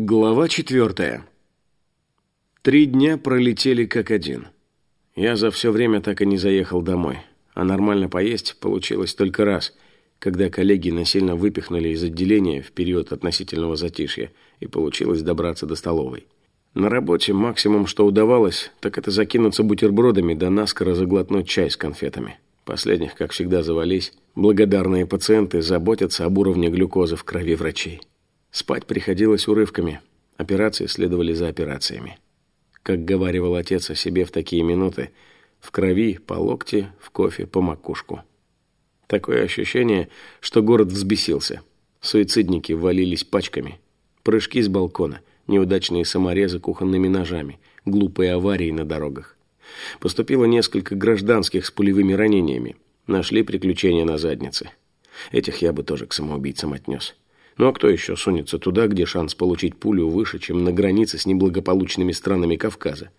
Глава четвертая. Три дня пролетели как один. Я за все время так и не заехал домой, а нормально поесть получилось только раз, когда коллеги насильно выпихнули из отделения в период относительного затишья, и получилось добраться до столовой. На работе максимум, что удавалось, так это закинуться бутербродами да наскоро заглотнуть чай с конфетами. Последних, как всегда, завались. Благодарные пациенты заботятся об уровне глюкозы в крови врачей. Спать приходилось урывками. Операции следовали за операциями. Как говаривал отец о себе в такие минуты, в крови по локти, в кофе по макушку. Такое ощущение, что город взбесился. Суицидники валились пачками. Прыжки с балкона, неудачные саморезы кухонными ножами, глупые аварии на дорогах. Поступило несколько гражданских с пулевыми ранениями. Нашли приключения на заднице. Этих я бы тоже к самоубийцам отнес. Ну а кто еще сунется туда, где шанс получить пулю выше, чем на границе с неблагополучными странами Кавказа?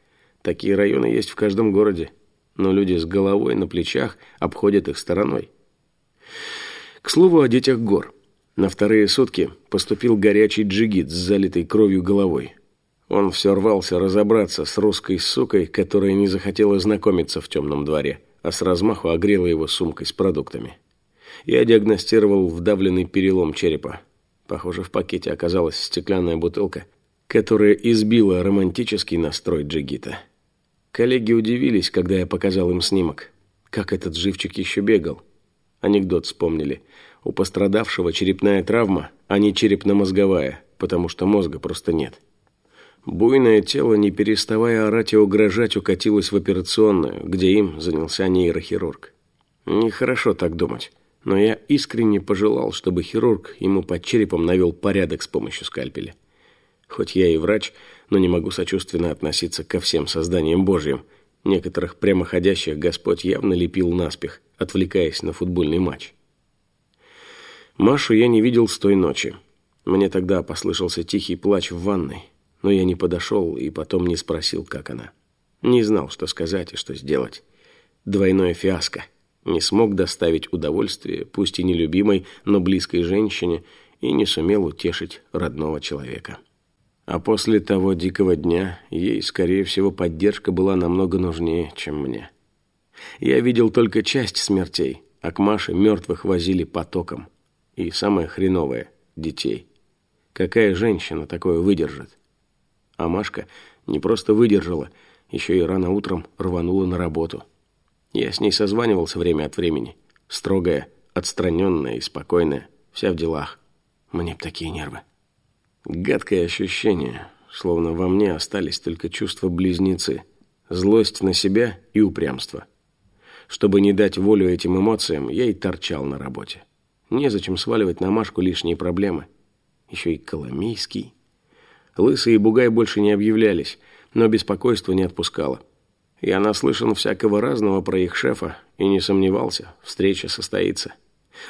Такие районы есть в каждом городе, но люди с головой на плечах обходят их стороной. К слову о детях гор. На вторые сутки поступил горячий джигит с залитой кровью головой. Он все рвался разобраться с русской сукой, которая не захотела знакомиться в темном дворе, а с размаху огрела его сумкой с продуктами. Я диагностировал вдавленный перелом черепа. Похоже, в пакете оказалась стеклянная бутылка, которая избила романтический настрой джигита. Коллеги удивились, когда я показал им снимок. Как этот живчик еще бегал. Анекдот вспомнили. У пострадавшего черепная травма, а не черепно-мозговая, потому что мозга просто нет. Буйное тело, не переставая орать и угрожать, укатилось в операционную, где им занялся нейрохирург. Нехорошо так думать но я искренне пожелал, чтобы хирург ему под черепом навел порядок с помощью скальпеля. Хоть я и врач, но не могу сочувственно относиться ко всем созданиям Божьим. Некоторых прямоходящих Господь явно лепил наспех, отвлекаясь на футбольный матч. Машу я не видел с той ночи. Мне тогда послышался тихий плач в ванной, но я не подошел и потом не спросил, как она. Не знал, что сказать и что сделать. Двойное фиаско не смог доставить удовольствие, пусть и нелюбимой, но близкой женщине, и не сумел утешить родного человека. А после того дикого дня ей, скорее всего, поддержка была намного нужнее, чем мне. Я видел только часть смертей, а к Маше мертвых возили потоком. И самое хреновое – детей. Какая женщина такое выдержит? А Машка не просто выдержала, еще и рано утром рванула на работу – я с ней созванивался время от времени. Строгая, отстраненная и спокойная. Вся в делах. Мне б такие нервы. Гадкое ощущение, словно во мне остались только чувства-близнецы. Злость на себя и упрямство. Чтобы не дать волю этим эмоциям, я и торчал на работе. Незачем сваливать на Машку лишние проблемы. Еще и Коломейский. Лысый и Бугай больше не объявлялись, но беспокойство не отпускало. Я наслышан всякого разного про их шефа и не сомневался, встреча состоится.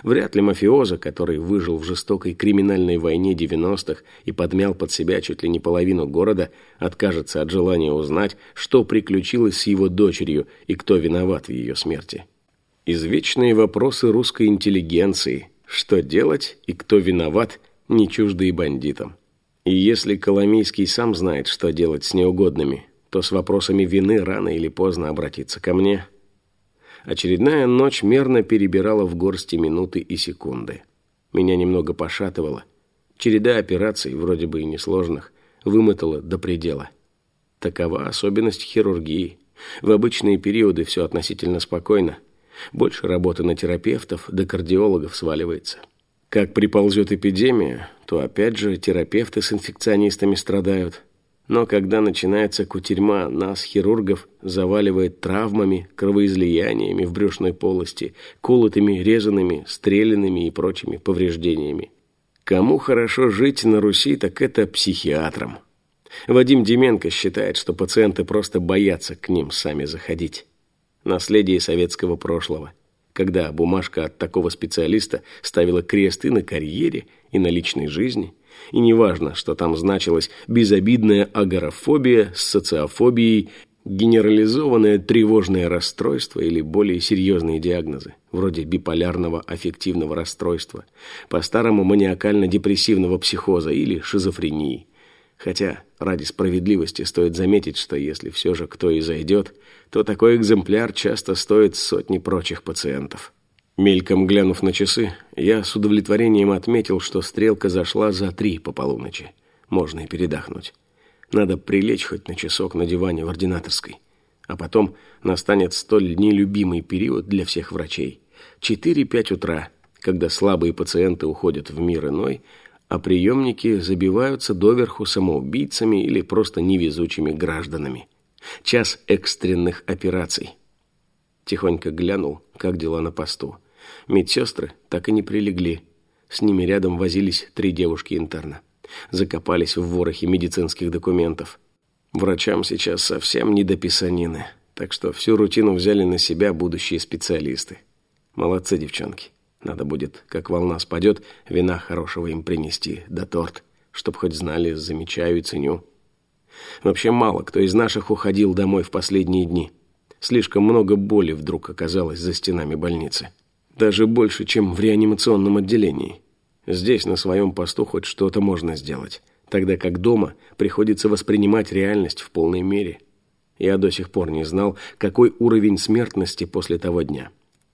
Вряд ли мафиоза, который выжил в жестокой криминальной войне 90-х и подмял под себя чуть ли не половину города, откажется от желания узнать, что приключилось с его дочерью и кто виноват в ее смерти. Извечные вопросы русской интеллигенции – что делать и кто виноват, не чуждые бандитам. И если Коломийский сам знает, что делать с неугодными, то с вопросами вины рано или поздно обратиться ко мне. Очередная ночь мерно перебирала в горсти минуты и секунды. Меня немного пошатывало. Череда операций, вроде бы и несложных, вымотала до предела. Такова особенность хирургии. В обычные периоды все относительно спокойно. Больше работы на терапевтов да кардиологов сваливается. Как приползет эпидемия, то опять же терапевты с инфекционистами страдают – но когда начинается кутерьма, нас, хирургов, заваливает травмами, кровоизлияниями в брюшной полости, колотыми, резанными, стрелянными и прочими повреждениями. Кому хорошо жить на Руси, так это психиатрам. Вадим Деменко считает, что пациенты просто боятся к ним сами заходить. Наследие советского прошлого, когда бумажка от такого специалиста ставила крест и на карьере, и на личной жизни – и неважно, что там значилось безобидная агорафобия с социофобией, генерализованное тревожное расстройство или более серьезные диагнозы, вроде биполярного аффективного расстройства, по-старому маниакально-депрессивного психоза или шизофрении. Хотя, ради справедливости, стоит заметить, что если все же кто и зайдет, то такой экземпляр часто стоит сотни прочих пациентов. Мельком глянув на часы, я с удовлетворением отметил, что стрелка зашла за три по полуночи. Можно и передохнуть. Надо прилечь хоть на часок на диване в ординаторской. А потом настанет столь нелюбимый период для всех врачей. 4-5 утра, когда слабые пациенты уходят в мир иной, а приемники забиваются доверху самоубийцами или просто невезучими гражданами. Час экстренных операций. Тихонько глянул, как дела на посту. Медсестры так и не прилегли. С ними рядом возились три девушки-интерна. Закопались в ворохе медицинских документов. Врачам сейчас совсем не до писанины, так что всю рутину взяли на себя будущие специалисты. Молодцы, девчонки. Надо будет, как волна спадет, вина хорошего им принести, да торт, чтоб хоть знали, замечаю и ценю. Вообще мало кто из наших уходил домой в последние дни. Слишком много боли вдруг оказалось за стенами больницы. Даже больше, чем в реанимационном отделении. Здесь на своем посту хоть что-то можно сделать, тогда как дома приходится воспринимать реальность в полной мере. Я до сих пор не знал, какой уровень смертности после того дня.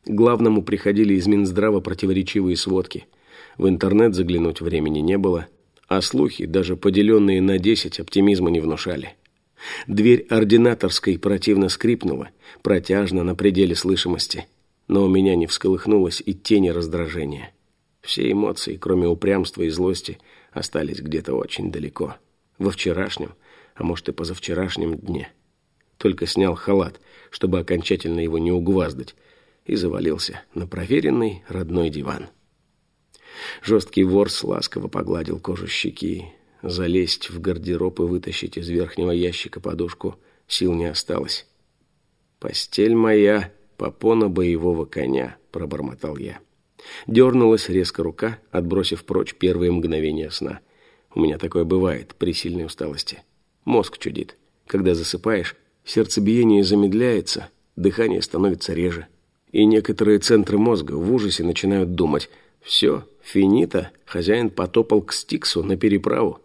Главному приходили из Минздрава противоречивые сводки. В интернет заглянуть времени не было, а слухи, даже поделенные на 10, оптимизма не внушали. Дверь ординаторской противно скрипнула, протяжно на пределе слышимости – но у меня не всколыхнулось и тени раздражения. Все эмоции, кроме упрямства и злости, остались где-то очень далеко. Во вчерашнем, а может и позавчерашнем дне. Только снял халат, чтобы окончательно его не угваздать, и завалился на проверенный родной диван. Жесткий ворс ласково погладил кожу щеки. Залезть в гардероб и вытащить из верхнего ящика подушку сил не осталось. «Постель моя!» Попона боевого коня», — пробормотал я. Дернулась резко рука, отбросив прочь первые мгновения сна. У меня такое бывает при сильной усталости. Мозг чудит. Когда засыпаешь, сердцебиение замедляется, дыхание становится реже. И некоторые центры мозга в ужасе начинают думать «Все, финита, хозяин потопал к Стиксу на переправу».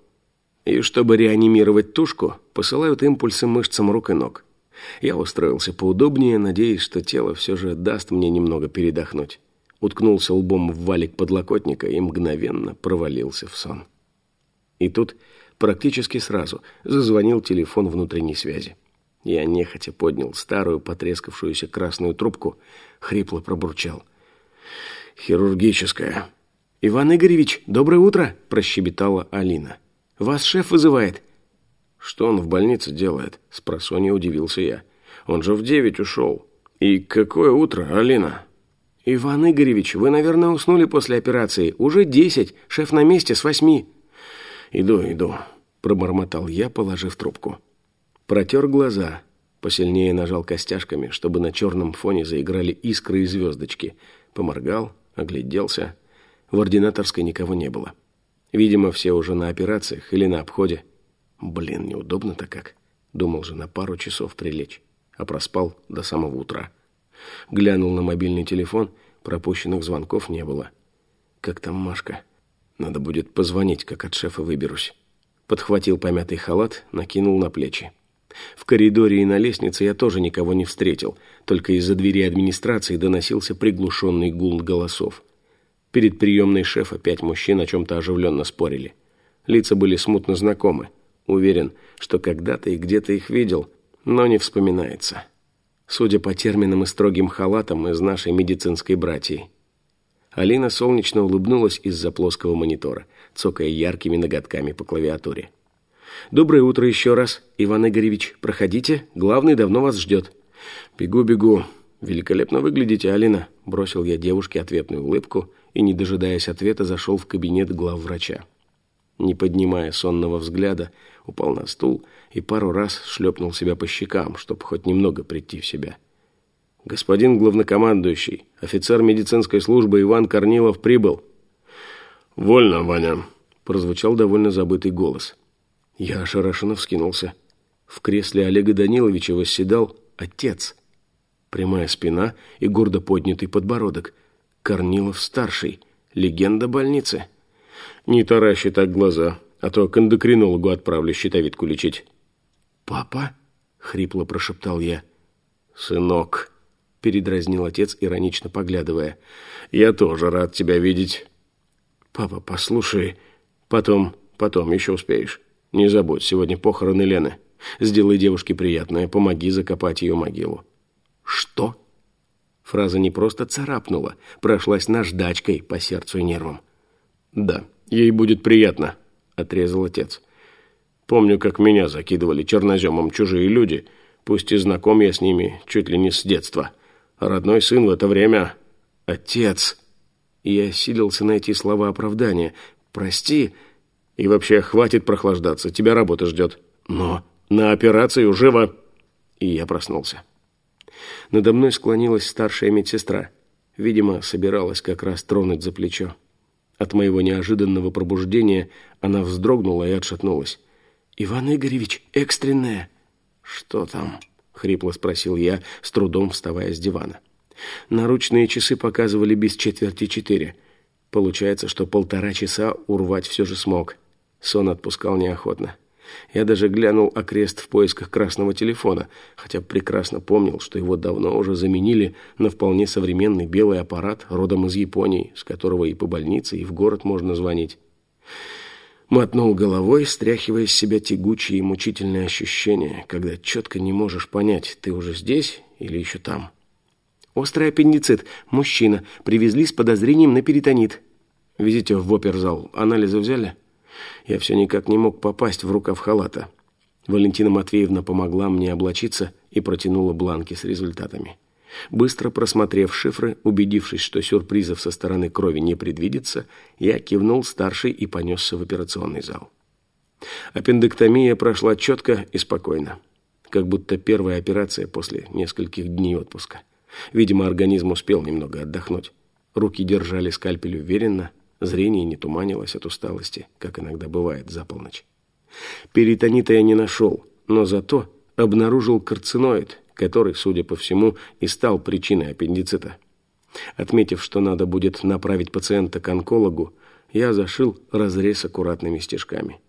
И чтобы реанимировать тушку, посылают импульсы мышцам рук и ног. Я устроился поудобнее, надеясь, что тело все же даст мне немного передохнуть. Уткнулся лбом в валик подлокотника и мгновенно провалился в сон. И тут практически сразу зазвонил телефон внутренней связи. Я нехотя поднял старую потрескавшуюся красную трубку, хрипло пробурчал. «Хирургическая». «Иван Игоревич, доброе утро!» – прощебетала Алина. «Вас шеф вызывает». «Что он в больнице делает?» – спросонья удивился я. «Он же в девять ушел». «И какое утро, Алина?» «Иван Игоревич, вы, наверное, уснули после операции. Уже десять. Шеф на месте с восьми». «Иду, иду», – пробормотал я, положив трубку. Протер глаза. Посильнее нажал костяшками, чтобы на черном фоне заиграли искры и звездочки. Поморгал, огляделся. В ординаторской никого не было. Видимо, все уже на операциях или на обходе. Блин, неудобно-то как. Думал же на пару часов прилечь, а проспал до самого утра. Глянул на мобильный телефон, пропущенных звонков не было. Как там Машка? Надо будет позвонить, как от шефа выберусь. Подхватил помятый халат, накинул на плечи. В коридоре и на лестнице я тоже никого не встретил, только из-за двери администрации доносился приглушенный гул голосов. Перед приемной шефа пять мужчин о чем-то оживленно спорили. Лица были смутно знакомы. Уверен, что когда-то и где-то их видел, но не вспоминается. Судя по терминам и строгим халатам из нашей медицинской братьи. Алина солнечно улыбнулась из-за плоского монитора, цокая яркими ноготками по клавиатуре. «Доброе утро еще раз, Иван Игоревич. Проходите, главный давно вас ждет». «Бегу, бегу. Великолепно выглядите, Алина», – бросил я девушке ответную улыбку и, не дожидаясь ответа, зашел в кабинет главврача. Не поднимая сонного взгляда, упал на стул и пару раз шлепнул себя по щекам, чтобы хоть немного прийти в себя. «Господин главнокомандующий, офицер медицинской службы Иван Корнилов прибыл». «Вольно, Ваня», – прозвучал довольно забытый голос. Я ошарашенно вскинулся. В кресле Олега Даниловича восседал отец. Прямая спина и гордо поднятый подбородок. Корнилов-старший, легенда больницы. «Не таращи так глаза», а то к эндокринологу отправлю щитовидку лечить». «Папа?» — хрипло прошептал я. «Сынок», — передразнил отец, иронично поглядывая, — «я тоже рад тебя видеть». «Папа, послушай, потом, потом еще успеешь. Не забудь, сегодня похороны Лены. Сделай девушке приятное, помоги закопать ее могилу». «Что?» Фраза не просто царапнула, прошлась наждачкой по сердцу и нервам. «Да, ей будет приятно», — отрезал отец. «Помню, как меня закидывали черноземом чужие люди, пусть и знаком я с ними чуть ли не с детства. Родной сын в это время... Отец!» Я силился найти слова оправдания. «Прости, и вообще хватит прохлаждаться, тебя работа ждет. Но на операцию живо!» И я проснулся. Надо мной склонилась старшая медсестра. Видимо, собиралась как раз тронуть за плечо. От моего неожиданного пробуждения она вздрогнула и отшатнулась. «Иван Игоревич, экстренное!» «Что там?» — хрипло спросил я, с трудом вставая с дивана. Наручные часы показывали без четверти четыре. Получается, что полтора часа урвать все же смог. Сон отпускал неохотно. Я даже глянул окрест в поисках красного телефона, хотя прекрасно помнил, что его давно уже заменили на вполне современный белый аппарат родом из Японии, с которого и по больнице, и в город можно звонить. Мотнул головой, стряхивая с себя тягучие и мучительные ощущения, когда четко не можешь понять, ты уже здесь или еще там. Острый аппендицит. Мужчина. Привезли с подозрением на перитонит. Везите в оперзал. Анализы взяли? Я все никак не мог попасть в рукав халата. Валентина Матвеевна помогла мне облачиться и протянула бланки с результатами. Быстро просмотрев шифры, убедившись, что сюрпризов со стороны крови не предвидится, я кивнул старший и понесся в операционный зал. Аппендэктомия прошла четко и спокойно, как будто первая операция после нескольких дней отпуска. Видимо, организм успел немного отдохнуть. Руки держали скальпель уверенно, Зрение не туманилось от усталости, как иногда бывает за полночь. Перитонита я не нашел, но зато обнаружил карциноид, который, судя по всему, и стал причиной аппендицита. Отметив, что надо будет направить пациента к онкологу, я зашил разрез аккуратными стежками.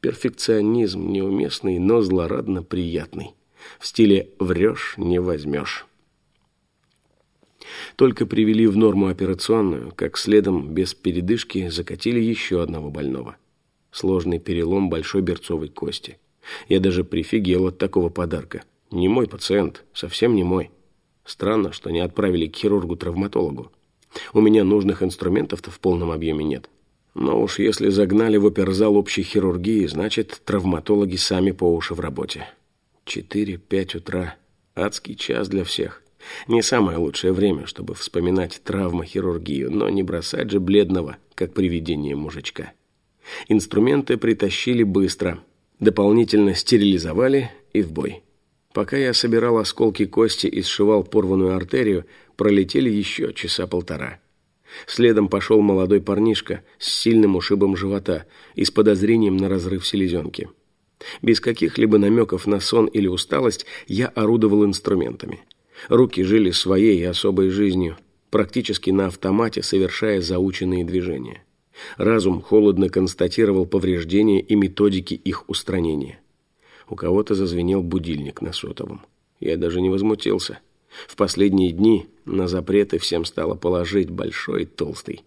Перфекционизм неуместный, но злорадно приятный. В стиле «врешь, не возьмешь». Только привели в норму операционную, как следом, без передышки, закатили еще одного больного. Сложный перелом большой берцовой кости. Я даже прифигел от такого подарка. Не мой пациент, совсем не мой. Странно, что не отправили к хирургу-травматологу. У меня нужных инструментов-то в полном объеме нет. Но уж если загнали в оперзал общей хирургии, значит, травматологи сами по уши в работе. Четыре-пять утра. Адский час для всех. Не самое лучшее время, чтобы вспоминать травмохирургию, но не бросать же бледного, как привидение мужичка. Инструменты притащили быстро, дополнительно стерилизовали и в бой. Пока я собирал осколки кости и сшивал порванную артерию, пролетели еще часа полтора. Следом пошел молодой парнишка с сильным ушибом живота и с подозрением на разрыв селезенки. Без каких-либо намеков на сон или усталость я орудовал инструментами – Руки жили своей особой жизнью, практически на автомате совершая заученные движения. Разум холодно констатировал повреждения и методики их устранения. У кого-то зазвенел будильник на сотовом. Я даже не возмутился. В последние дни на запреты всем стало положить большой толстый.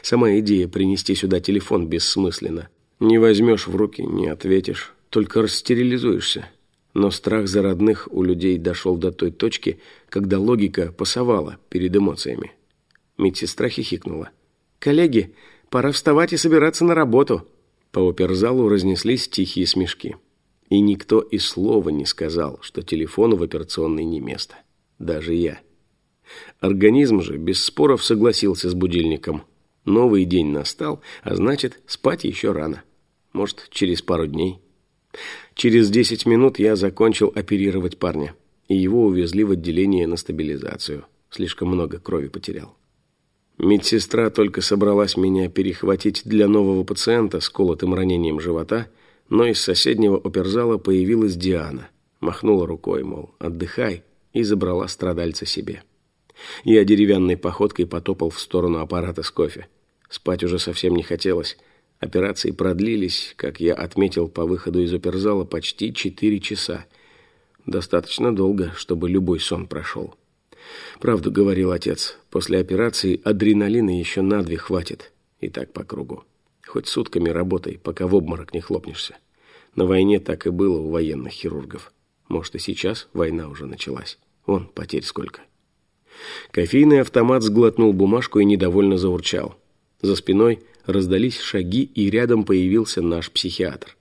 Сама идея принести сюда телефон бессмысленна. Не возьмешь в руки, не ответишь, только растерилизуешься. Но страх за родных у людей дошел до той точки, когда логика пасовала перед эмоциями. Медсестра хихикнула. «Коллеги, пора вставать и собираться на работу!» По оперзалу разнеслись тихие смешки. И никто и слова не сказал, что телефону в операционной не место. Даже я. Организм же без споров согласился с будильником. Новый день настал, а значит, спать еще рано. Может, через пару дней. Через 10 минут я закончил оперировать парня, и его увезли в отделение на стабилизацию. Слишком много крови потерял. Медсестра только собралась меня перехватить для нового пациента с колотым ранением живота, но из соседнего оперзала появилась Диана. Махнула рукой, мол, отдыхай, и забрала страдальца себе. Я деревянной походкой потопал в сторону аппарата с кофе. Спать уже совсем не хотелось, Операции продлились, как я отметил по выходу из оперзала, почти четыре часа. Достаточно долго, чтобы любой сон прошел. Правду говорил отец, после операции адреналина еще на две хватит. И так по кругу. Хоть сутками работай, пока в обморок не хлопнешься. На войне так и было у военных хирургов. Может, и сейчас война уже началась. Вон, потерь сколько. Кофейный автомат сглотнул бумажку и недовольно заурчал. За спиной раздались шаги, и рядом появился наш психиатр.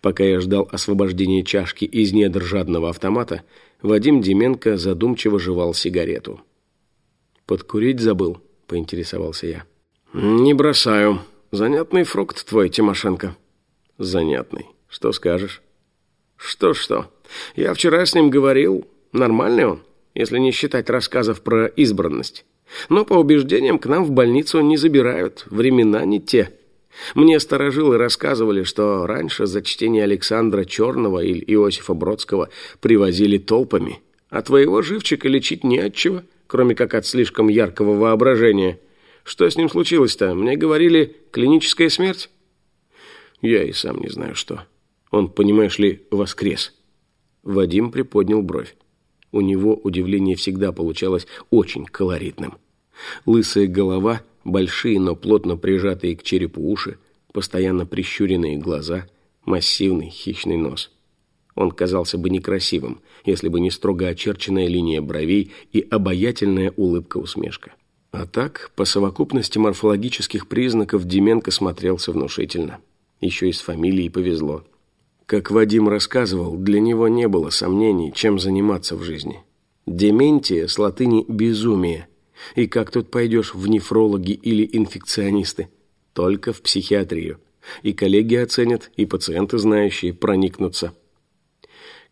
Пока я ждал освобождения чашки из недр жадного автомата, Вадим Деменко задумчиво жевал сигарету. «Подкурить забыл?» – поинтересовался я. «Не бросаю. Занятный фрукт твой, Тимошенко». «Занятный. Что скажешь?» «Что-что? Я вчера с ним говорил. Нормальный он, если не считать рассказов про избранность. Но по убеждениям к нам в больницу не забирают, времена не те. Мне старожилы рассказывали, что раньше за чтение Александра Черного или Иосифа Бродского привозили толпами, а твоего живчика лечить не от чего, кроме как от слишком яркого воображения. Что с ним случилось-то? Мне говорили, клиническая смерть? Я и сам не знаю, что. Он, понимаешь ли, воскрес. Вадим приподнял бровь. У него удивление всегда получалось очень колоритным. Лысая голова, большие, но плотно прижатые к черепу уши, постоянно прищуренные глаза, массивный хищный нос. Он казался бы некрасивым, если бы не строго очерченная линия бровей и обаятельная улыбка-усмешка. А так, по совокупности морфологических признаков Деменко смотрелся внушительно. Еще и с фамилией повезло. Как Вадим рассказывал, для него не было сомнений, чем заниматься в жизни. Дементия с латыни «безумие». И как тут пойдешь в нефрологи или инфекционисты? Только в психиатрию. И коллеги оценят, и пациенты знающие проникнутся.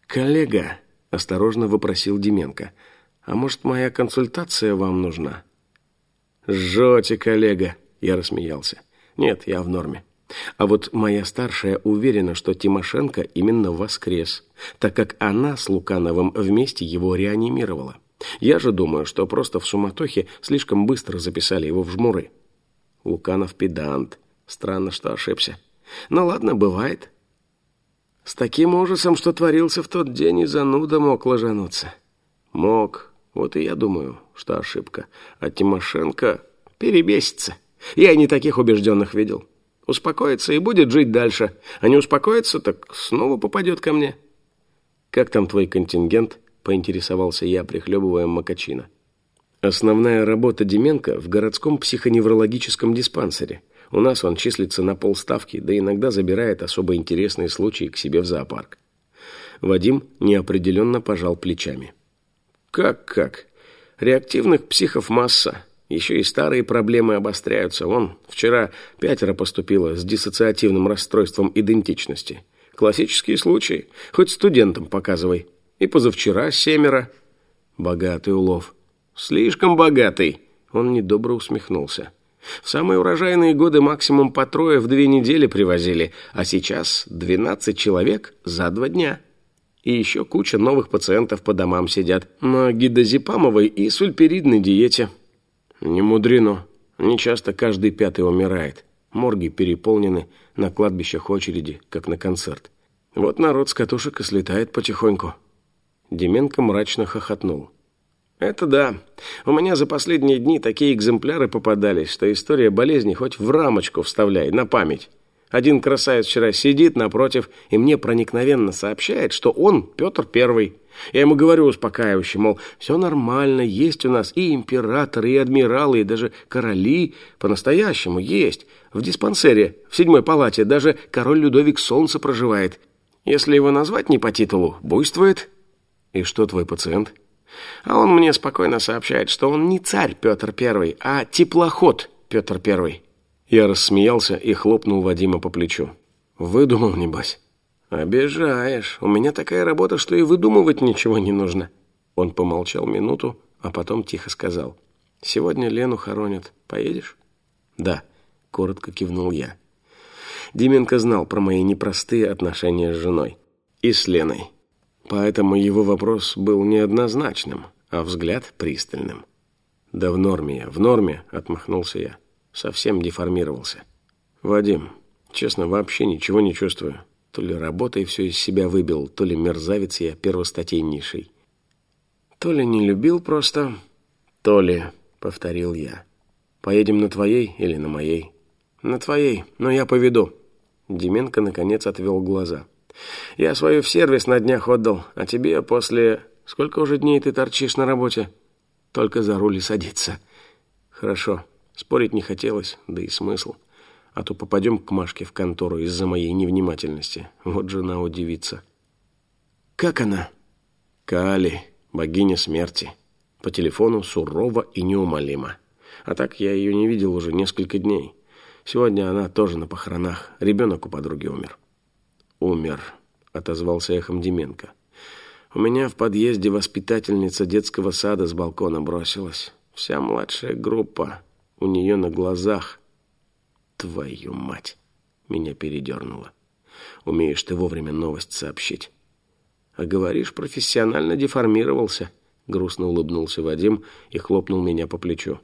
«Коллега», — осторожно вопросил Деменко, «а может, моя консультация вам нужна?» «Жжете, коллега», — я рассмеялся. «Нет, я в норме. А вот моя старшая уверена, что Тимошенко именно воскрес, так как она с Лукановым вместе его реанимировала. Я же думаю, что просто в суматохе слишком быстро записали его в жмуры. Луканов педант. Странно, что ошибся. Но ладно, бывает. С таким ужасом, что творился в тот день, и зануда мог ложануться. Мог. Вот и я думаю, что ошибка. А Тимошенко перебесится. Я не таких убежденных видел. Успокоится и будет жить дальше. А не успокоится, так снова попадет ко мне. Как там твой контингент? Поинтересовался я, прихлебывая макачино. Основная работа Деменко в городском психоневрологическом диспансере. У нас он числится на полставки, да иногда забирает особо интересные случаи к себе в зоопарк. Вадим неопределенно пожал плечами. «Как-как? Реактивных психов масса. Еще и старые проблемы обостряются. Вон, вчера пятеро поступило с диссоциативным расстройством идентичности. Классические случаи. Хоть студентам показывай. И позавчера семеро. Богатый улов. Слишком богатый. Он недобро усмехнулся. В самые урожайные годы максимум по трое в две недели привозили, а сейчас 12 человек за два дня. И еще куча новых пациентов по домам сидят на гидозепамовой и сульпиридной диете. Не мудрено. Не часто каждый пятый умирает. Морги переполнены, на кладбищах очереди, как на концерт. Вот народ с катушек и слетает потихоньку. Деменко мрачно хохотнул. «Это да. У меня за последние дни такие экземпляры попадались, что история болезни хоть в рамочку вставляй, на память. Один красавец вчера сидит напротив и мне проникновенно сообщает, что он Петр Первый. Я ему говорю успокаивающе, мол, все нормально, есть у нас и императоры, и адмиралы, и даже короли по-настоящему есть. В диспансере, в седьмой палате, даже король Людовик Солнце проживает. Если его назвать не по титулу, буйствует. И что твой пациент? А он мне спокойно сообщает, что он не царь Петр Первый, а теплоход Петр Первый. Я рассмеялся и хлопнул Вадима по плечу. Выдумал, небось. «Обижаешь. У меня такая работа, что и выдумывать ничего не нужно». Он помолчал минуту, а потом тихо сказал. «Сегодня Лену хоронят. Поедешь?» «Да», — коротко кивнул я. Дименко знал про мои непростые отношения с женой. И с Леной. Поэтому его вопрос был неоднозначным, а взгляд пристальным. «Да в норме я, в норме», — отмахнулся я. Совсем деформировался. «Вадим, Честно, вообще ничего не чувствую. То ли работой все из себя выбил, то ли мерзавец я первостатейнейший. То ли не любил просто, то ли, повторил я. Поедем на твоей или на моей? На твоей, но я поведу. Деменко наконец отвел глаза. Я свою в сервис на днях отдал, а тебе после... Сколько уже дней ты торчишь на работе? Только за руль и садиться. Хорошо. Спорить не хотелось, да и смысл. А то попадем к Машке в контору из-за моей невнимательности. Вот жена удивится. Как она? Кали, богиня смерти. По телефону сурово и неумолимо. А так я ее не видел уже несколько дней. Сегодня она тоже на похоронах. Ребенок у подруги умер. Умер, отозвался эхом Деменко. У меня в подъезде воспитательница детского сада с балкона бросилась. Вся младшая группа у нее на глазах. Твою мать! Меня передернуло. Умеешь ты вовремя новость сообщить. А говоришь, профессионально деформировался. Грустно улыбнулся Вадим и хлопнул меня по плечу.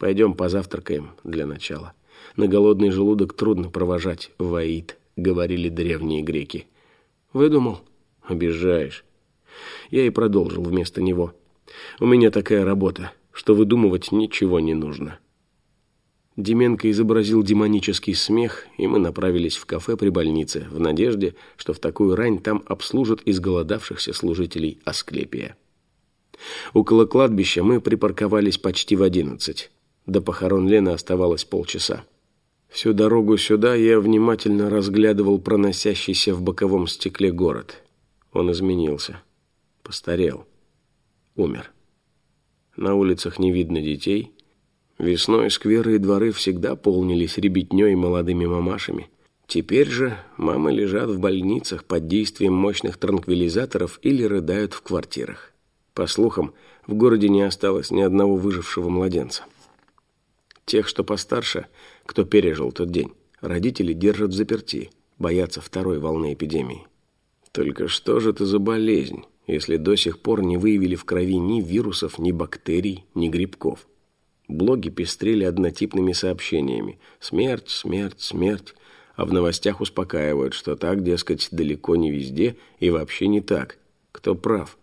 Пойдем позавтракаем для начала. На голодный желудок трудно провожать ваид, говорили древние греки. Выдумал? Обижаешь. Я и продолжил вместо него. У меня такая работа, что выдумывать ничего не нужно. Деменко изобразил демонический смех, и мы направились в кафе при больнице, в надежде, что в такую рань там обслужат изголодавшихся служителей Асклепия. Около кладбища мы припарковались почти в одиннадцать. До похорон Лены оставалось полчаса. Всю дорогу сюда я внимательно разглядывал проносящийся в боковом стекле город. Он изменился. Постарел. Умер. На улицах не видно детей. Весной скверы и дворы всегда полнились ребятней и молодыми мамашами. Теперь же мамы лежат в больницах под действием мощных транквилизаторов или рыдают в квартирах. По слухам, в городе не осталось ни одного выжившего младенца. Тех, что постарше, кто пережил тот день, родители держат в заперти, боятся второй волны эпидемии. Только что же это за болезнь, если до сих пор не выявили в крови ни вирусов, ни бактерий, ни грибков? Блоги пестрели однотипными сообщениями «Смерть, смерть, смерть», а в новостях успокаивают, что так, дескать, далеко не везде и вообще не так. Кто прав?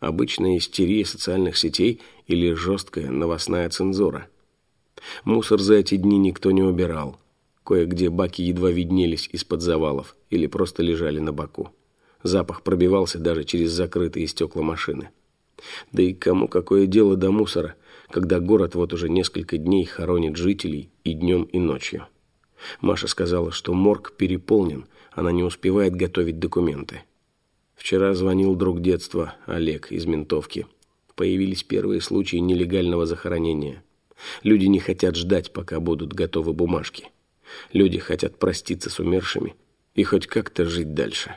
Обычная истерия социальных сетей или жесткая новостная цензура – Мусор за эти дни никто не убирал. Кое-где баки едва виднелись из-под завалов или просто лежали на боку. Запах пробивался даже через закрытые стекла машины. Да и кому какое дело до мусора, когда город вот уже несколько дней хоронит жителей и днем, и ночью. Маша сказала, что морг переполнен, она не успевает готовить документы. Вчера звонил друг детства, Олег, из ментовки. Появились первые случаи нелегального захоронения. Люди не хотят ждать, пока будут готовы бумажки. Люди хотят проститься с умершими и хоть как-то жить дальше.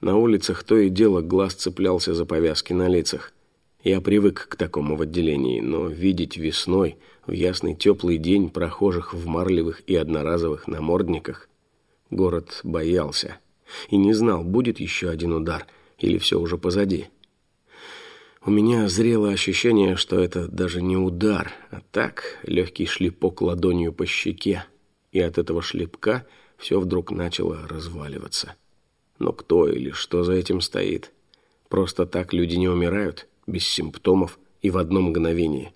На улицах то и дело глаз цеплялся за повязки на лицах. Я привык к такому в отделении, но видеть весной, в ясный теплый день прохожих в марлевых и одноразовых намордниках, город боялся и не знал, будет еще один удар или все уже позади. У меня зрело ощущение, что это даже не удар, а так легкий шлепок ладонью по щеке, и от этого шлепка все вдруг начало разваливаться. Но кто или что за этим стоит? Просто так люди не умирают, без симптомов и в одно мгновение.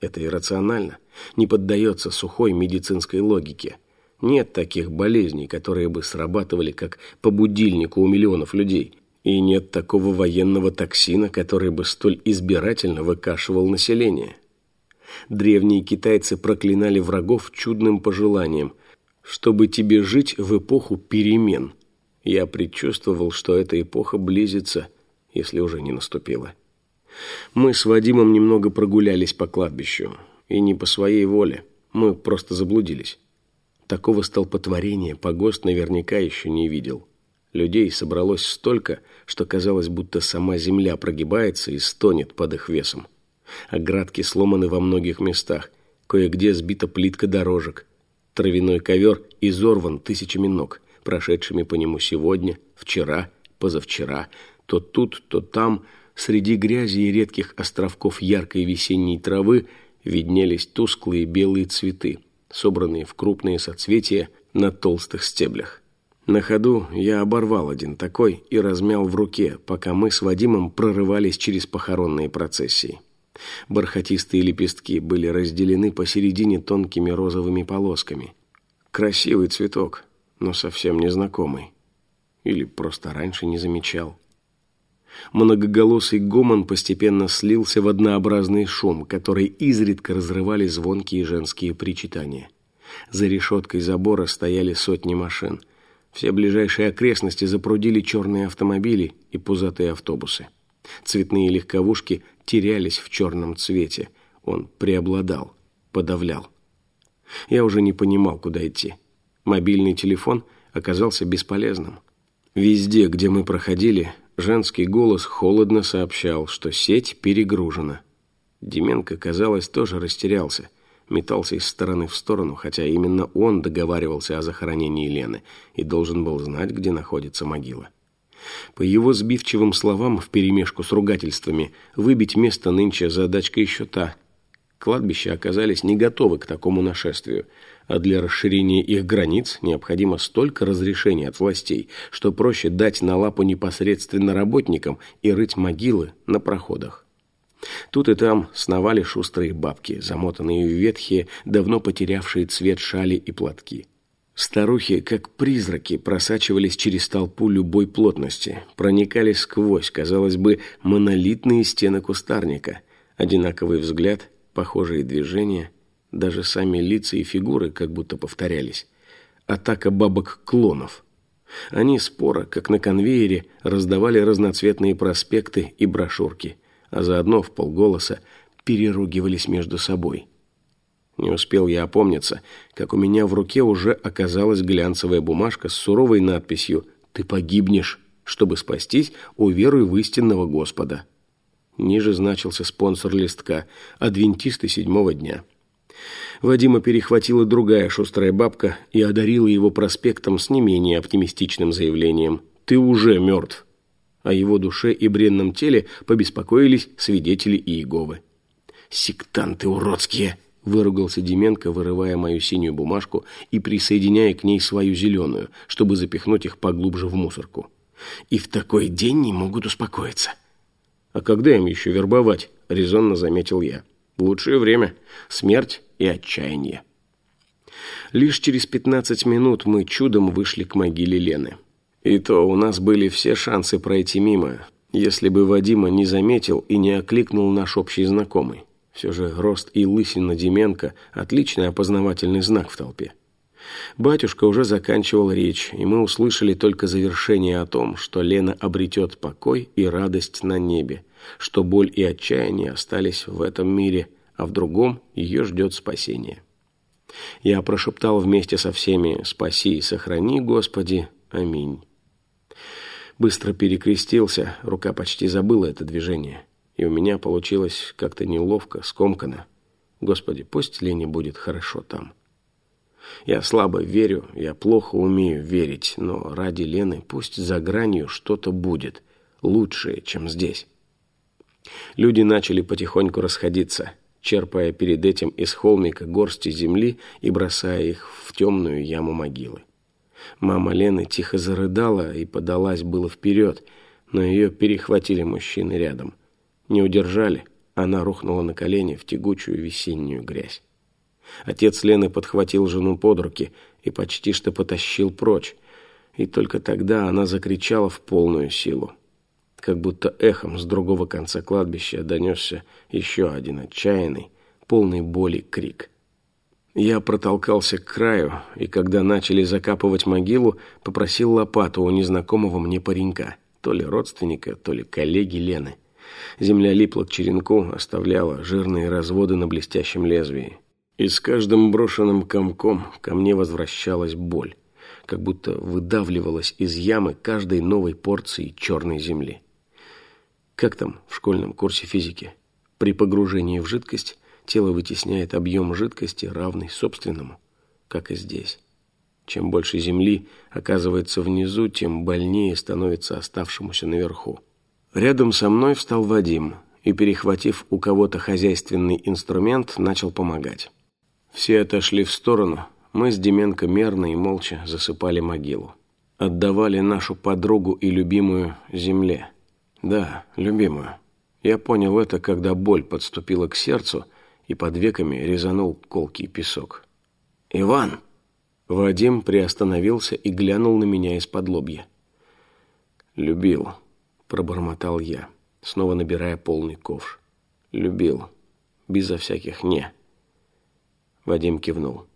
Это иррационально, не поддается сухой медицинской логике. Нет таких болезней, которые бы срабатывали как по будильнику у миллионов людей – и нет такого военного токсина, который бы столь избирательно выкашивал население. Древние китайцы проклинали врагов чудным пожеланием, чтобы тебе жить в эпоху перемен. Я предчувствовал, что эта эпоха близится, если уже не наступила. Мы с Вадимом немного прогулялись по кладбищу, и не по своей воле, мы просто заблудились. Такого столпотворения погост наверняка еще не видел. Людей собралось столько, что казалось, будто сама земля прогибается и стонет под их весом. Оградки сломаны во многих местах, кое-где сбита плитка дорожек. Травяной ковер изорван тысячами ног, прошедшими по нему сегодня, вчера, позавчера, то тут, то там, среди грязи и редких островков яркой весенней травы виднелись тусклые белые цветы, собранные в крупные соцветия на толстых стеблях. На ходу я оборвал один такой и размял в руке, пока мы с Вадимом прорывались через похоронные процессии. Бархатистые лепестки были разделены посередине тонкими розовыми полосками. Красивый цветок, но совсем незнакомый. Или просто раньше не замечал. Многоголосый гомон постепенно слился в однообразный шум, который изредка разрывали звонкие женские причитания. За решеткой забора стояли сотни машин. Все ближайшие окрестности запрудили черные автомобили и пузатые автобусы. Цветные легковушки терялись в черном цвете. Он преобладал, подавлял. Я уже не понимал, куда идти. Мобильный телефон оказался бесполезным. Везде, где мы проходили, женский голос холодно сообщал, что сеть перегружена. Деменко, казалось, тоже растерялся, метался из стороны в сторону, хотя именно он договаривался о захоронении Лены и должен был знать, где находится могила. По его сбивчивым словам, вперемешку с ругательствами, выбить место нынче задачка еще та. Кладбища оказались не готовы к такому нашествию, а для расширения их границ необходимо столько разрешений от властей, что проще дать на лапу непосредственно работникам и рыть могилы на проходах. Тут и там сновали шустрые бабки, замотанные в ветхие, давно потерявшие цвет шали и платки. Старухи, как призраки, просачивались через толпу любой плотности, проникали сквозь, казалось бы, монолитные стены кустарника. Одинаковый взгляд, похожие движения, даже сами лица и фигуры как будто повторялись. Атака бабок-клонов. Они споро, как на конвейере, раздавали разноцветные проспекты и брошюрки, а заодно в полголоса переругивались между собой – не успел я опомниться, как у меня в руке уже оказалась глянцевая бумажка с суровой надписью «Ты погибнешь, чтобы спастись, уверуй в истинного Господа». Ниже значился спонсор листка «Адвентисты седьмого дня». Вадима перехватила другая шустрая бабка и одарила его проспектом с не менее оптимистичным заявлением «Ты уже мертв». О его душе и бренном теле побеспокоились свидетели Иеговы. «Сектанты уродские!» Выругался Деменко, вырывая мою синюю бумажку и присоединяя к ней свою зеленую, чтобы запихнуть их поглубже в мусорку. И в такой день не могут успокоиться. А когда им еще вербовать? Резонно заметил я. Лучшее время. Смерть и отчаяние. Лишь через пятнадцать минут мы чудом вышли к могиле Лены. И то у нас были все шансы пройти мимо, если бы Вадима не заметил и не окликнул наш общий знакомый. Все же рост и лысина Деменко – отличный опознавательный знак в толпе. Батюшка уже заканчивал речь, и мы услышали только завершение о том, что Лена обретет покой и радость на небе, что боль и отчаяние остались в этом мире, а в другом ее ждет спасение. Я прошептал вместе со всеми «Спаси и сохрани, Господи! Аминь!» Быстро перекрестился, рука почти забыла это движение и у меня получилось как-то неловко, скомканно. Господи, пусть Лене будет хорошо там. Я слабо верю, я плохо умею верить, но ради Лены пусть за гранью что-то будет, лучшее, чем здесь. Люди начали потихоньку расходиться, черпая перед этим из холмика горсти земли и бросая их в темную яму могилы. Мама Лены тихо зарыдала и подалась было вперед, но ее перехватили мужчины рядом – не удержали, она рухнула на колени в тягучую весеннюю грязь. Отец Лены подхватил жену под руки и почти что потащил прочь, и только тогда она закричала в полную силу. Как будто эхом с другого конца кладбища донесся еще один отчаянный, полный боли крик. Я протолкался к краю, и когда начали закапывать могилу, попросил лопату у незнакомого мне паренька, то ли родственника, то ли коллеги Лены. Земля липла к черенку, оставляла жирные разводы на блестящем лезвии. И с каждым брошенным комком ко мне возвращалась боль, как будто выдавливалась из ямы каждой новой порции черной земли. Как там в школьном курсе физики? При погружении в жидкость тело вытесняет объем жидкости, равный собственному, как и здесь. Чем больше земли оказывается внизу, тем больнее становится оставшемуся наверху. Рядом со мной встал Вадим и, перехватив у кого-то хозяйственный инструмент, начал помогать. Все отошли в сторону, мы с Деменко мерно и молча засыпали могилу. Отдавали нашу подругу и любимую земле. Да, любимую. Я понял это, когда боль подступила к сердцу, и под веками резанул колкий песок. «Иван!» Вадим приостановился и глянул на меня из-под лобья. «Любил», — пробормотал я, снова набирая полный ковш. «Любил. Безо всяких «не». Вадим кивнул.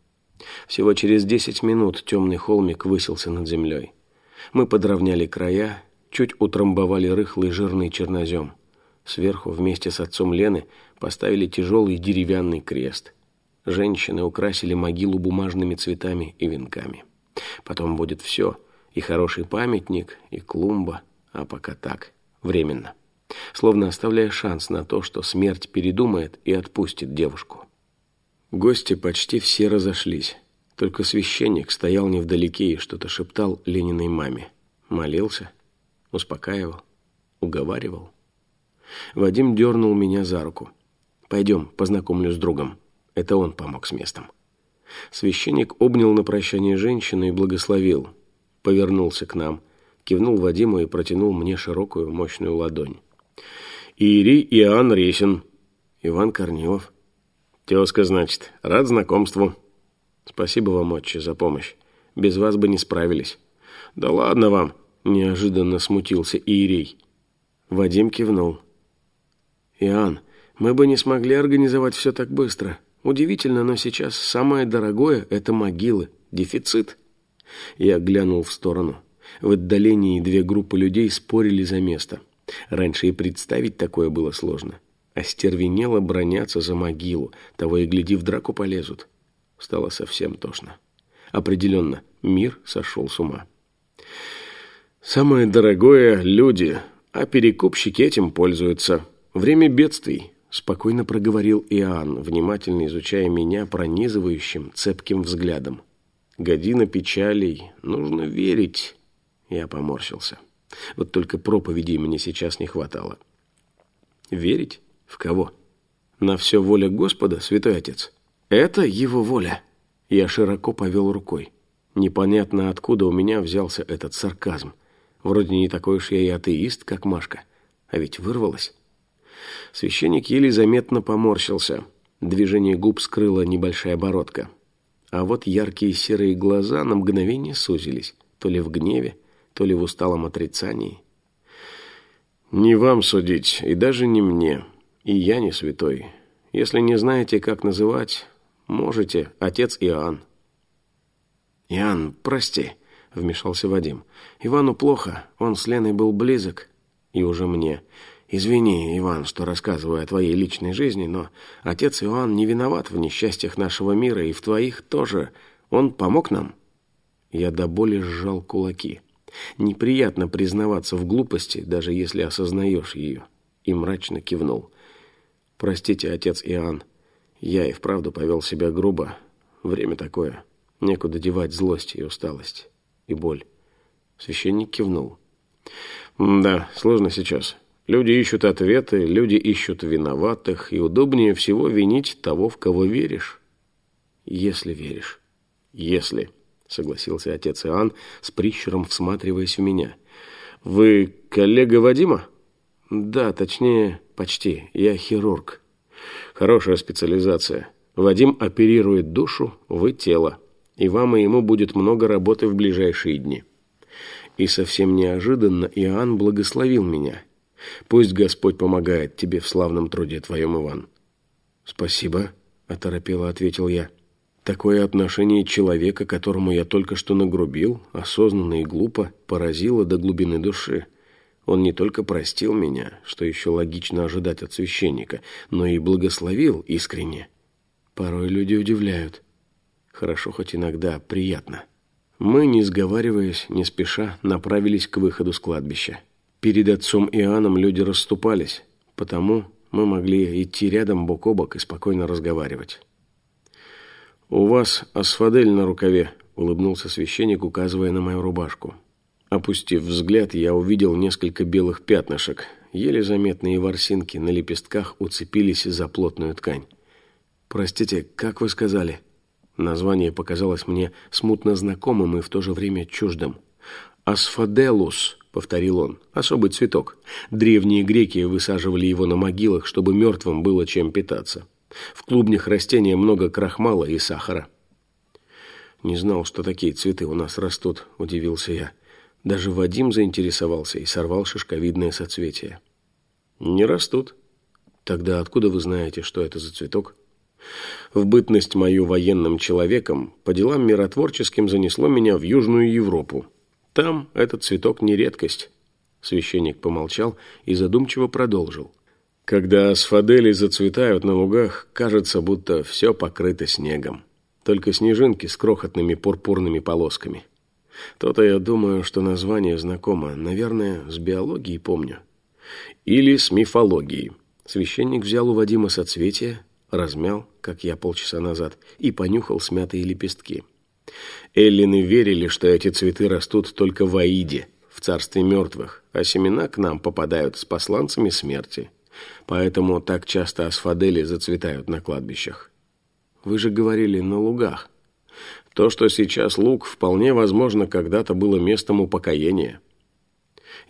Всего через десять минут темный холмик высился над землей. Мы подровняли края, чуть утрамбовали рыхлый жирный чернозем. Сверху вместе с отцом Лены поставили тяжелый деревянный крест. Женщины украсили могилу бумажными цветами и венками. Потом будет все, и хороший памятник, и клумба, а пока так, временно. Словно оставляя шанс на то, что смерть передумает и отпустит девушку. Гости почти все разошлись. Только священник стоял невдалеке и что-то шептал Лениной маме. Молился, успокаивал, уговаривал. Вадим дернул меня за руку. «Пойдем, познакомлю с другом». Это он помог с местом. Священник обнял на прощание женщину и благословил. Повернулся к нам, кивнул Вадиму и протянул мне широкую, мощную ладонь. «Ирий Иоанн Ресин». «Иван Корнилов». «Тезка, значит. Рад знакомству». «Спасибо вам, отче, за помощь. Без вас бы не справились». «Да ладно вам», — неожиданно смутился Иерей. Вадим кивнул. «Иоанн, мы бы не смогли организовать все так быстро. Удивительно, но сейчас самое дорогое — это могилы. Дефицит». Я глянул в сторону. В отдалении две группы людей спорили за место. Раньше и представить такое было сложно остервенело бронятся за могилу, того и гляди в драку полезут. Стало совсем тошно. Определенно, мир сошел с ума. Самое дорогое — люди, а перекупщики этим пользуются. Время бедствий, спокойно проговорил Иоанн, внимательно изучая меня пронизывающим, цепким взглядом. Година печалей, нужно верить. Я поморщился. Вот только проповедей мне сейчас не хватало. Верить? В кого? На все воля Господа, святой отец. Это его воля. Я широко повел рукой. Непонятно, откуда у меня взялся этот сарказм. Вроде не такой уж я и атеист, как Машка. А ведь вырвалась. Священник еле заметно поморщился. Движение губ скрыла небольшая бородка. А вот яркие серые глаза на мгновение сузились. То ли в гневе, то ли в усталом отрицании. «Не вам судить, и даже не мне», и я не святой. Если не знаете, как называть, можете, отец Иоанн. Иоанн, прости, вмешался Вадим. Ивану плохо, он с Леной был близок. И уже мне. Извини, Иван, что рассказываю о твоей личной жизни, но отец Иоанн не виноват в несчастьях нашего мира, и в твоих тоже. Он помог нам. Я до боли сжал кулаки. Неприятно признаваться в глупости, даже если осознаешь ее. И мрачно кивнул. Простите, отец Иоанн, я и вправду повел себя грубо. Время такое. Некуда девать злость и усталость. И боль. Священник кивнул. Да, сложно сейчас. Люди ищут ответы, люди ищут виноватых, и удобнее всего винить того, в кого веришь. Если веришь. Если, согласился отец Иоанн, с прищуром всматриваясь в меня. Вы коллега Вадима? Да, точнее, почти. Я хирург. Хорошая специализация. Вадим оперирует душу, вы тело. И вам и ему будет много работы в ближайшие дни. И совсем неожиданно Иоанн благословил меня. Пусть Господь помогает тебе в славном труде твоем, Иван. Спасибо, оторопело ответил я. Такое отношение человека, которому я только что нагрубил, осознанно и глупо, поразило до глубины души. Он не только простил меня, что еще логично ожидать от священника, но и благословил искренне. Порой люди удивляют. Хорошо хоть иногда приятно. Мы, не сговариваясь, не спеша, направились к выходу с кладбища. Перед отцом Иоанном люди расступались, потому мы могли идти рядом бок о бок и спокойно разговаривать. «У вас асфадель на рукаве», — улыбнулся священник, указывая на мою рубашку. Опустив взгляд, я увидел несколько белых пятнышек. Еле заметные ворсинки на лепестках уцепились за плотную ткань. «Простите, как вы сказали?» Название показалось мне смутно знакомым и в то же время чуждым. «Асфаделус», — повторил он, — «особый цветок. Древние греки высаживали его на могилах, чтобы мертвым было чем питаться. В клубнях растения много крахмала и сахара». «Не знал, что такие цветы у нас растут», — удивился я. Даже Вадим заинтересовался и сорвал шишковидное соцветие. «Не растут». «Тогда откуда вы знаете, что это за цветок?» В бытность мою военным человеком по делам миротворческим занесло меня в Южную Европу. Там этот цветок не редкость. Священник помолчал и задумчиво продолжил. Когда асфадели зацветают на лугах, кажется, будто все покрыто снегом. Только снежинки с крохотными пурпурными полосками. То-то я думаю, что название знакомо. Наверное, с биологией помню. Или с мифологией. Священник взял у Вадима соцветия, размял, как я полчаса назад, и понюхал смятые лепестки. Эллины верили, что эти цветы растут только в Аиде, в царстве мертвых, а семена к нам попадают с посланцами смерти. Поэтому так часто асфадели зацветают на кладбищах. Вы же говорили на лугах. То, что сейчас луг, вполне возможно, когда-то было местом упокоения.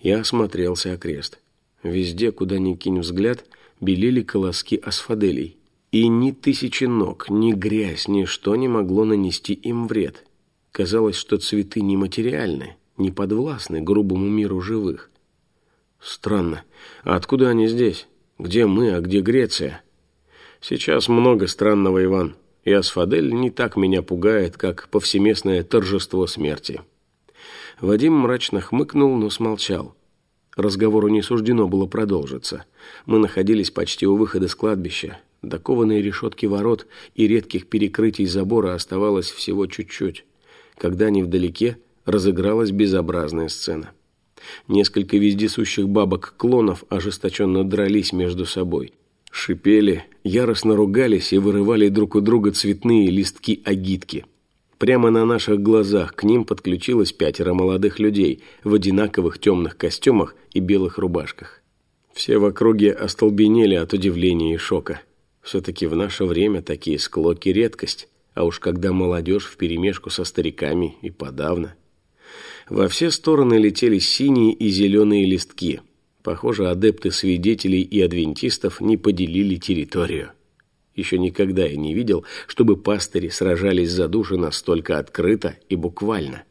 Я осмотрелся окрест. Везде, куда ни кинь взгляд, белели колоски асфаделей. И ни тысячи ног, ни грязь, ничто не могло нанести им вред. Казалось, что цветы нематериальны, не подвластны грубому миру живых. Странно. А откуда они здесь? Где мы, а где Греция? Сейчас много странного, Иван. И Асфадель не так меня пугает, как повсеместное торжество смерти. Вадим мрачно хмыкнул, но смолчал. Разговору не суждено было продолжиться. Мы находились почти у выхода с кладбища. До кованой решетки ворот и редких перекрытий забора оставалось всего чуть-чуть, когда невдалеке разыгралась безобразная сцена. Несколько вездесущих бабок-клонов ожесточенно дрались между собой. Шипели, яростно ругались и вырывали друг у друга цветные листки-агитки. Прямо на наших глазах к ним подключилось пятеро молодых людей в одинаковых темных костюмах и белых рубашках. Все в округе остолбенели от удивления и шока. Все-таки в наше время такие склоки редкость, а уж когда молодежь вперемешку со стариками и подавно. Во все стороны летели синие и зеленые листки. Похоже, адепты свидетелей и адвентистов не поделили территорию. Еще никогда я не видел, чтобы пастыри сражались за души настолько открыто и буквально.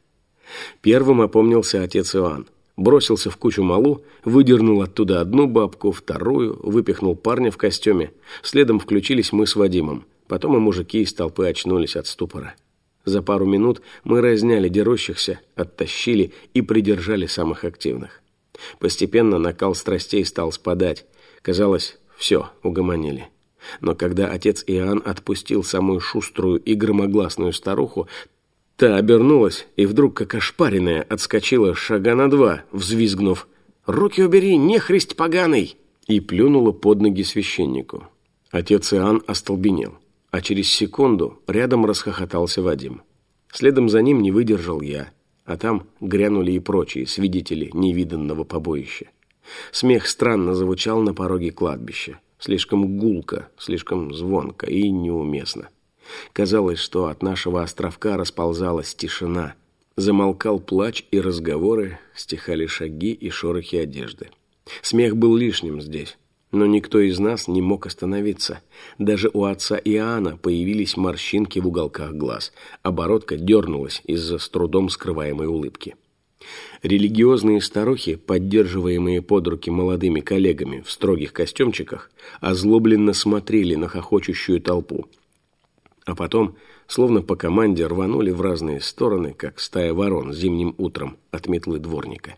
Первым опомнился отец Иоанн бросился в кучу малу, выдернул оттуда одну бабку, вторую, выпихнул парня в костюме. Следом включились мы с Вадимом. Потом и мужики из толпы очнулись от ступора. За пару минут мы разняли дерущихся, оттащили и придержали самых активных. Постепенно накал страстей стал спадать. Казалось, все, угомонили. Но когда отец Иоанн отпустил самую шуструю и громогласную старуху, Та обернулась и вдруг, как ошпаренная, отскочила шага на два, взвизгнув «Руки убери, нехрист поганый!» и плюнула под ноги священнику. Отец Иоанн остолбенел, а через секунду рядом расхохотался Вадим. Следом за ним не выдержал я, а там грянули и прочие свидетели невиданного побоища. Смех странно звучал на пороге кладбища, слишком гулко, слишком звонко и неуместно. Казалось, что от нашего островка расползалась тишина. Замолкал плач и разговоры, стихали шаги и шорохи одежды. Смех был лишним здесь, но никто из нас не мог остановиться. Даже у отца Иоанна появились морщинки в уголках глаз, а бородка дернулась из-за с трудом скрываемой улыбки. Религиозные старухи, поддерживаемые под руки молодыми коллегами в строгих костюмчиках, озлобленно смотрели на хохочущую толпу, а потом, словно по команде, рванули в разные стороны, как стая ворон зимним утром от метлы дворника.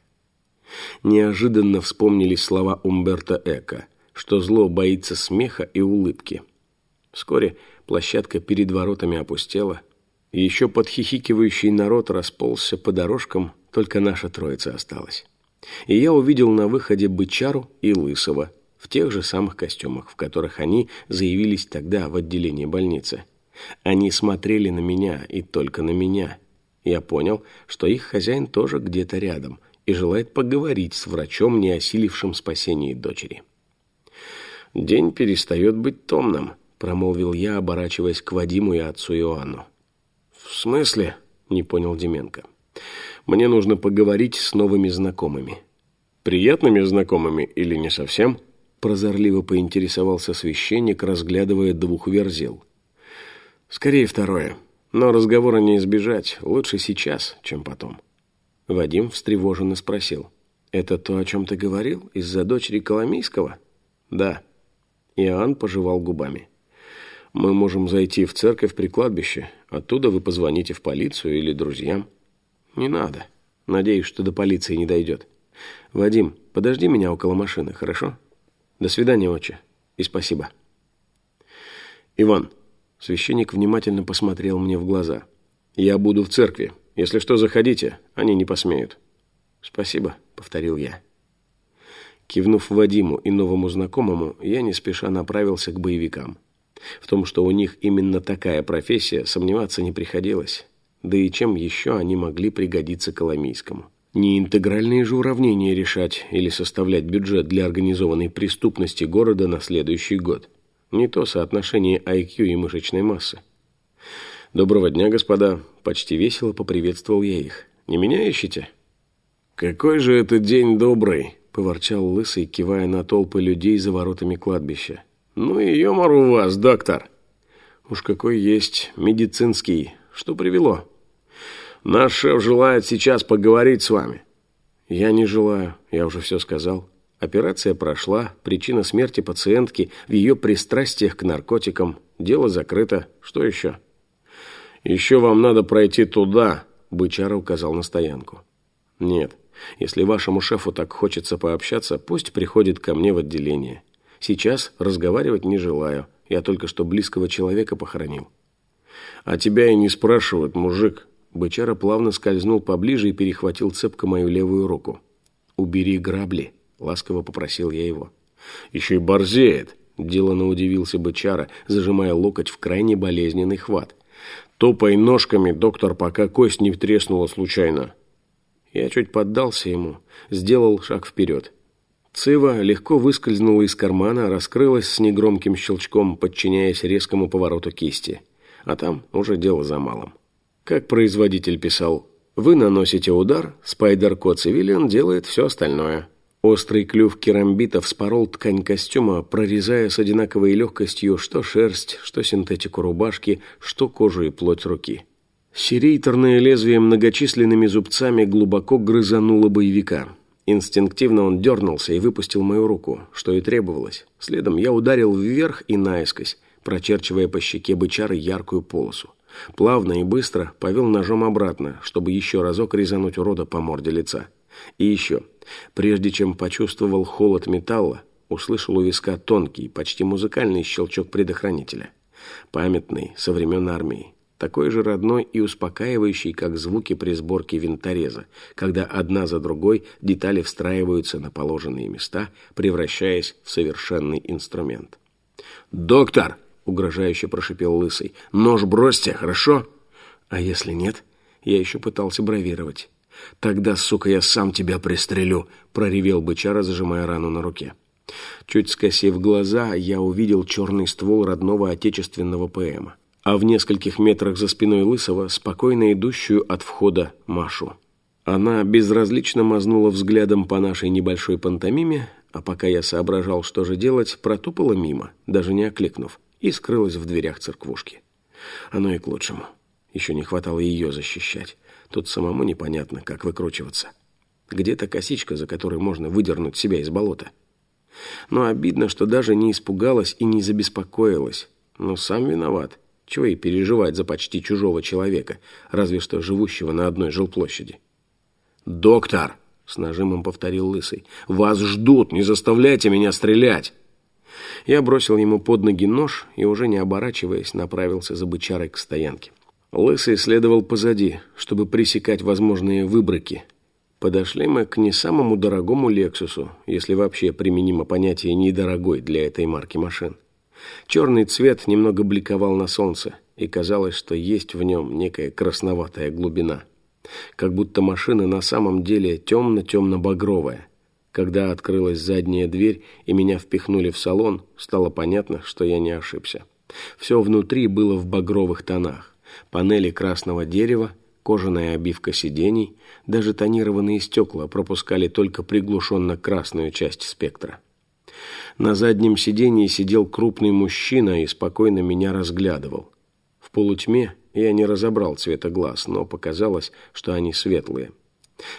Неожиданно вспомнились слова Умберто Эко, что зло боится смеха и улыбки. Вскоре площадка перед воротами опустела, и еще подхихикивающий народ расползся по дорожкам, только наша троица осталась. И я увидел на выходе Бычару и Лысого в тех же самых костюмах, в которых они заявились тогда в отделении больницы. Они смотрели на меня и только на меня. Я понял, что их хозяин тоже где-то рядом и желает поговорить с врачом, не осилившим спасение дочери. «День перестает быть томным», — промолвил я, оборачиваясь к Вадиму и отцу Иоанну. «В смысле?» — не понял Деменко. «Мне нужно поговорить с новыми знакомыми». «Приятными знакомыми или не совсем?» Прозорливо поинтересовался священник, разглядывая двух верзил. «Скорее второе. Но разговора не избежать. Лучше сейчас, чем потом». Вадим встревоженно спросил. «Это то, о чем ты говорил? Из-за дочери Коломийского?» «Да». Иоанн пожевал губами. «Мы можем зайти в церковь при кладбище. Оттуда вы позвоните в полицию или друзьям». «Не надо. Надеюсь, что до полиции не дойдет. Вадим, подожди меня около машины, хорошо? До свидания, отче. И спасибо». «Иван». Священник внимательно посмотрел мне в глаза. «Я буду в церкви. Если что, заходите. Они не посмеют». «Спасибо», — повторил я. Кивнув Вадиму и новому знакомому, я не спеша направился к боевикам. В том, что у них именно такая профессия, сомневаться не приходилось. Да и чем еще они могли пригодиться Коломийскому? Не интегральные же уравнения решать или составлять бюджет для организованной преступности города на следующий год. Не то соотношение IQ и мышечной массы. «Доброго дня, господа!» Почти весело поприветствовал я их. «Не меня ищете?» «Какой же это день добрый!» — поворчал Лысый, кивая на толпы людей за воротами кладбища. «Ну и юмор у вас, доктор!» «Уж какой есть медицинский. Что привело?» «Наш шеф желает сейчас поговорить с вами». «Я не желаю. Я уже все сказал. Операция прошла. Причина смерти пациентки в ее пристрастиях к наркотикам. Дело закрыто. Что еще?» «Еще вам надо пройти туда», — Бычара указал на стоянку. «Нет, если вашему шефу так хочется пообщаться, пусть приходит ко мне в отделение. Сейчас разговаривать не желаю. Я только что близкого человека похоронил. А тебя и не спрашивают, мужик. Бычара плавно скользнул поближе и перехватил цепко мою левую руку. «Убери грабли», — ласково попросил я его. «Еще и борзеет», — делано удивился бычара, зажимая локоть в крайне болезненный хват. «Топай ножками, доктор, пока кость не треснула случайно». Я чуть поддался ему, сделал шаг вперед. Цива легко выскользнула из кармана, раскрылась с негромким щелчком, подчиняясь резкому повороту кисти. А там уже дело за малым. Как производитель писал, вы наносите удар, спайдер-кот цивилиан делает все остальное. Острый клюв керамбита вспорол ткань костюма, прорезая с одинаковой легкостью что шерсть, что синтетику рубашки, что кожу и плоть руки. Серейторное лезвие многочисленными зубцами глубоко грызануло боевика. Инстинктивно он дернулся и выпустил мою руку, что и требовалось. Следом я ударил вверх и наискось, прочерчивая по щеке бычары яркую полосу. Плавно и быстро повел ножом обратно, чтобы еще разок резануть урода по морде лица. И еще, прежде чем почувствовал холод металла, услышал у виска тонкий, почти музыкальный щелчок предохранителя. Памятный, со времен армии такой же родной и успокаивающий, как звуки при сборке винтореза, когда одна за другой детали встраиваются на положенные места, превращаясь в совершенный инструмент. «Доктор!» — угрожающе прошипел Лысый. «Нож бросьте, хорошо?» «А если нет?» Я еще пытался бравировать. «Тогда, сука, я сам тебя пристрелю!» — проревел бычара, зажимая рану на руке. Чуть скосив глаза, я увидел черный ствол родного отечественного ПМа а в нескольких метрах за спиной Лысого спокойно идущую от входа Машу. Она безразлично мазнула взглядом по нашей небольшой пантомиме, а пока я соображал, что же делать, протопала мимо, даже не окликнув, и скрылась в дверях церквушки. Оно и к лучшему. Еще не хватало ее защищать. Тут самому непонятно, как выкручиваться. Где-то косичка, за которой можно выдернуть себя из болота. Но обидно, что даже не испугалась и не забеспокоилась. Но сам виноват. Чего и переживать за почти чужого человека, разве что живущего на одной жилплощади. «Доктор!» — с нажимом повторил Лысый. «Вас ждут! Не заставляйте меня стрелять!» Я бросил ему под ноги нож и, уже не оборачиваясь, направился за бычарой к стоянке. Лысый следовал позади, чтобы пресекать возможные выбрыки. Подошли мы к не самому дорогому «Лексусу», если вообще применимо понятие «недорогой» для этой марки машин. Черный цвет немного бликовал на солнце, и казалось, что есть в нем некая красноватая глубина. Как будто машина на самом деле темно-темно-багровая. Когда открылась задняя дверь и меня впихнули в салон, стало понятно, что я не ошибся. Все внутри было в багровых тонах. Панели красного дерева, кожаная обивка сидений, даже тонированные стекла пропускали только приглушенно красную часть спектра. На заднем сидении сидел крупный мужчина и спокойно меня разглядывал. В полутьме я не разобрал цвета глаз, но показалось, что они светлые.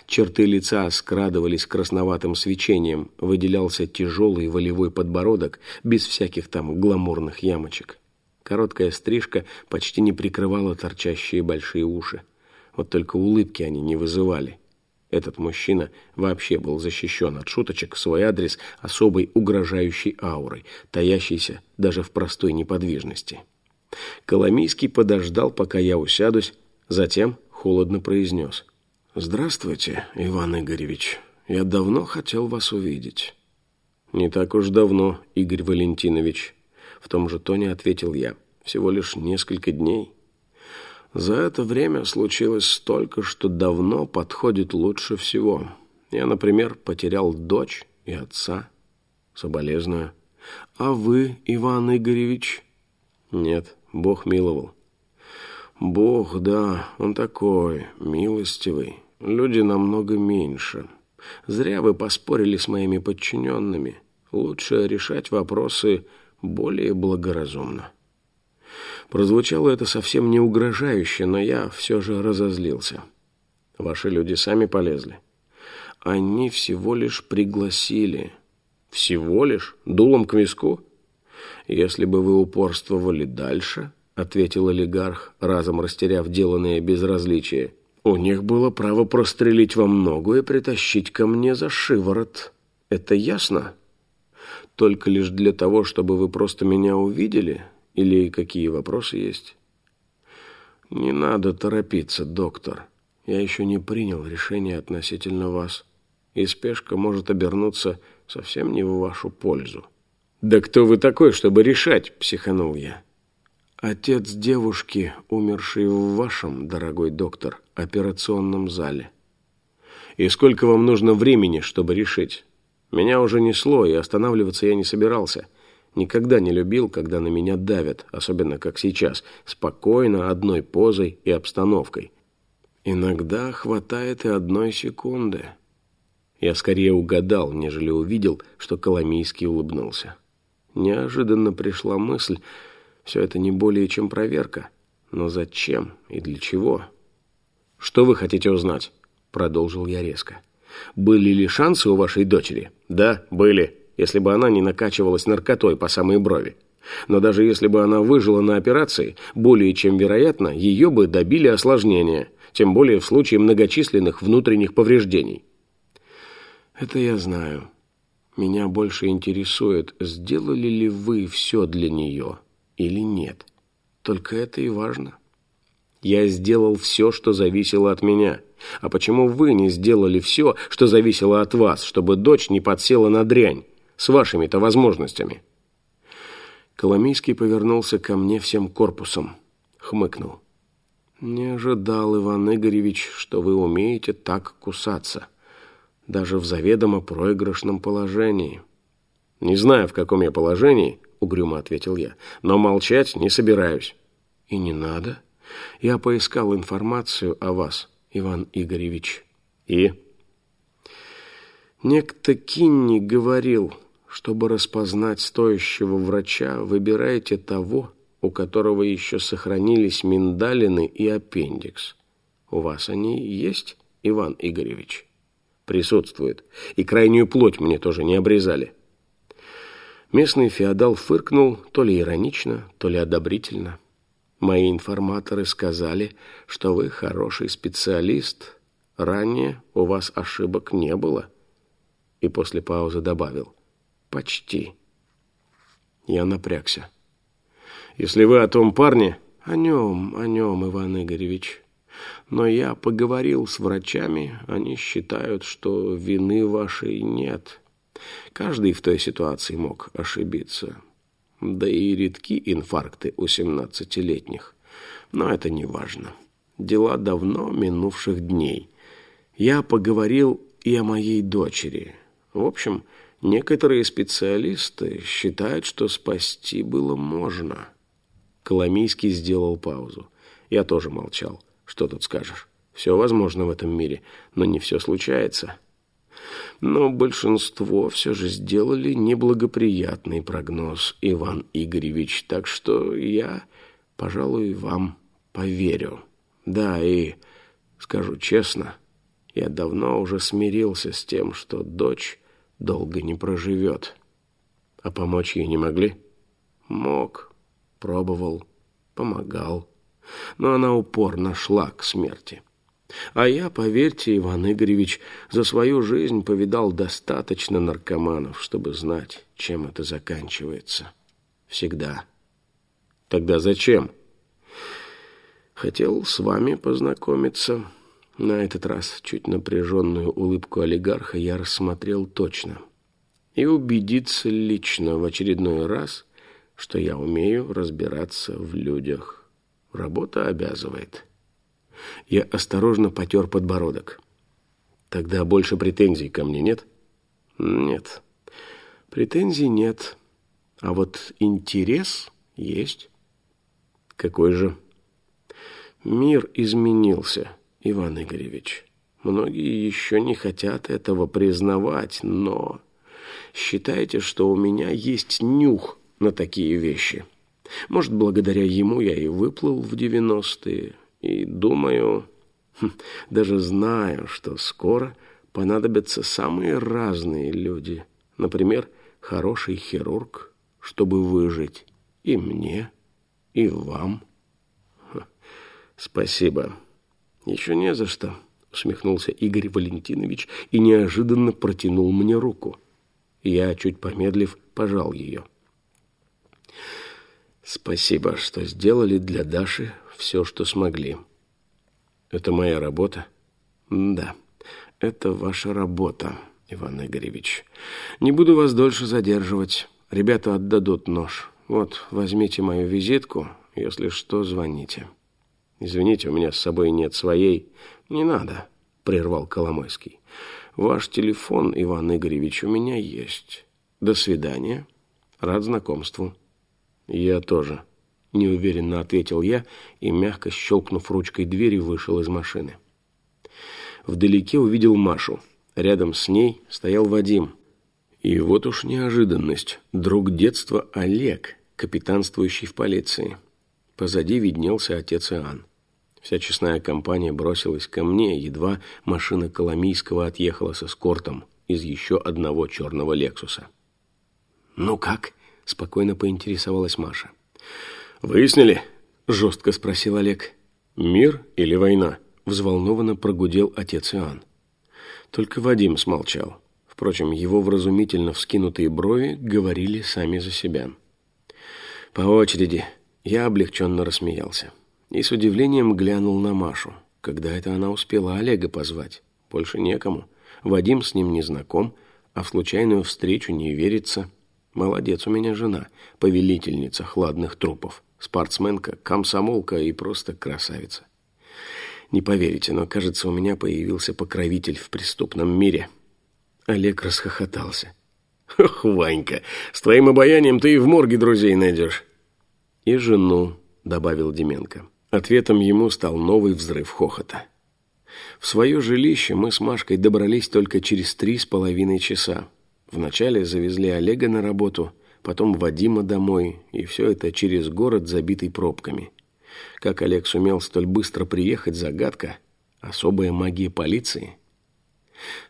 Черты лица скрадывались красноватым свечением, выделялся тяжелый волевой подбородок, без всяких там гламурных ямочек. Короткая стрижка почти не прикрывала торчащие большие уши. Вот только улыбки они не вызывали. Этот мужчина вообще был защищен от шуточек в свой адрес особой угрожающей аурой, таящейся даже в простой неподвижности. Коломийский подождал, пока я усядусь, затем холодно произнес. «Здравствуйте, Иван Игоревич. Я давно хотел вас увидеть». «Не так уж давно, Игорь Валентинович», — в том же тоне ответил я. «Всего лишь несколько дней». За это время случилось столько, что давно подходит лучше всего. Я, например, потерял дочь и отца. Соболезную. А вы, Иван Игоревич? Нет, Бог миловал. Бог, да, он такой, милостивый. Люди намного меньше. Зря вы поспорили с моими подчиненными. Лучше решать вопросы более благоразумно. Прозвучало это совсем не угрожающе, но я все же разозлился. Ваши люди сами полезли. Они всего лишь пригласили. Всего лишь? Дулом к виску? Если бы вы упорствовали дальше, ответил олигарх, разом растеряв деланное безразличие, у них было право прострелить вам ногу и притащить ко мне за шиворот. Это ясно? Только лишь для того, чтобы вы просто меня увидели, или какие вопросы есть? Не надо торопиться, доктор. Я еще не принял решение относительно вас. И спешка может обернуться совсем не в вашу пользу. Да кто вы такой, чтобы решать, психанул я. Отец девушки, умершей в вашем, дорогой доктор, операционном зале. И сколько вам нужно времени, чтобы решить? Меня уже несло, и останавливаться я не собирался. Никогда не любил, когда на меня давят, особенно как сейчас, спокойно, одной позой и обстановкой. Иногда хватает и одной секунды. Я скорее угадал, нежели увидел, что Коломийский улыбнулся. Неожиданно пришла мысль, все это не более чем проверка. Но зачем и для чего? «Что вы хотите узнать?» Продолжил я резко. «Были ли шансы у вашей дочери?» «Да, были» если бы она не накачивалась наркотой по самой брови. Но даже если бы она выжила на операции, более чем вероятно, ее бы добили осложнения, тем более в случае многочисленных внутренних повреждений. Это я знаю. Меня больше интересует, сделали ли вы все для нее или нет. Только это и важно. Я сделал все, что зависело от меня. А почему вы не сделали все, что зависело от вас, чтобы дочь не подсела на дрянь? С вашими-то возможностями. Коломийский повернулся ко мне всем корпусом, хмыкнул. Не ожидал, Иван Игоревич, что вы умеете так кусаться, даже в заведомо проигрышном положении. Не знаю, в каком я положении, угрюмо ответил я, но молчать не собираюсь. И не надо. Я поискал информацию о вас, Иван Игоревич. И? Некто Кинни говорил, чтобы распознать стоящего врача, выбирайте того, у которого еще сохранились миндалины и аппендикс. У вас они есть, Иван Игоревич? Присутствует. И крайнюю плоть мне тоже не обрезали. Местный феодал фыркнул то ли иронично, то ли одобрительно. Мои информаторы сказали, что вы хороший специалист. Ранее у вас ошибок не было. И после паузы добавил – Почти. Я напрягся. Если вы о том парне... О нем, о нем, Иван Игоревич. Но я поговорил с врачами, они считают, что вины вашей нет. Каждый в той ситуации мог ошибиться. Да и редки инфаркты у семнадцатилетних. Но это не важно. Дела давно минувших дней. Я поговорил и о моей дочери. В общем, Некоторые специалисты считают, что спасти было можно. Коломийский сделал паузу. Я тоже молчал. Что тут скажешь? Все возможно в этом мире, но не все случается. Но большинство все же сделали неблагоприятный прогноз, Иван Игоревич, так что я, пожалуй, вам поверю. Да, и скажу честно, я давно уже смирился с тем, что дочь долго не проживет. А помочь ей не могли? Мог, пробовал, помогал. Но она упорно шла к смерти. А я, поверьте, Иван Игоревич, за свою жизнь повидал достаточно наркоманов, чтобы знать, чем это заканчивается. Всегда. Тогда зачем? Хотел с вами познакомиться. На этот раз чуть напряженную улыбку олигарха я рассмотрел точно. И убедиться лично в очередной раз, что я умею разбираться в людях. Работа обязывает. Я осторожно потер подбородок. Тогда больше претензий ко мне нет? Нет. Претензий нет. А вот интерес есть. Какой же? Мир изменился, Иван Игоревич. Многие еще не хотят этого признавать, но... Считайте, что у меня есть нюх на такие вещи. Может, благодаря ему я и выплыл в девяностые, и думаю, хм, даже знаю, что скоро понадобятся самые разные люди. Например, хороший хирург, чтобы выжить и мне, и вам. Спасибо. Еще не за что, усмехнулся Игорь Валентинович и неожиданно протянул мне руку. Я, чуть помедлив, пожал ее. Спасибо, что сделали для Даши все, что смогли. Это моя работа? Да, это ваша работа, Иван Игоревич. Не буду вас дольше задерживать. Ребята отдадут нож. Вот, возьмите мою визитку. Если что, звоните. Извините, у меня с собой нет своей. Не надо, прервал Коломойский. Ваш телефон, Иван Игоревич, у меня есть. До свидания. Рад знакомству. Я тоже неуверенно ответил я и, мягко щелкнув ручкой двери, вышел из машины. Вдалеке увидел Машу. Рядом с ней стоял Вадим. И вот уж неожиданность. Друг детства Олег, капитанствующий в полиции. Позади виднелся отец Иоанн. Вся честная компания бросилась ко мне, едва машина Коломийского отъехала с эскортом из еще одного черного «Лексуса». «Ну как?» – спокойно поинтересовалась Маша. «Выяснили?» – жестко спросил Олег. «Мир или война?» – взволнованно прогудел отец Иоанн. Только Вадим смолчал. Впрочем, его вразумительно вскинутые брови говорили сами за себя. По очереди я облегченно рассмеялся и с удивлением глянул на Машу. Когда это она успела Олега позвать? Больше некому. Вадим с ним не знаком, а в случайную встречу не верится. Молодец у меня жена, повелительница хладных трупов спортсменка, комсомолка и просто красавица. Не поверите, но, кажется, у меня появился покровитель в преступном мире. Олег расхохотался. «Ох, Ванька, с твоим обаянием ты и в морге друзей найдешь». «И жену», — добавил Деменко. Ответом ему стал новый взрыв хохота. В свое жилище мы с Машкой добрались только через три с половиной часа. Вначале завезли Олега на работу, потом Вадима домой, и все это через город, забитый пробками. Как Олег сумел столь быстро приехать, загадка. Особая магия полиции.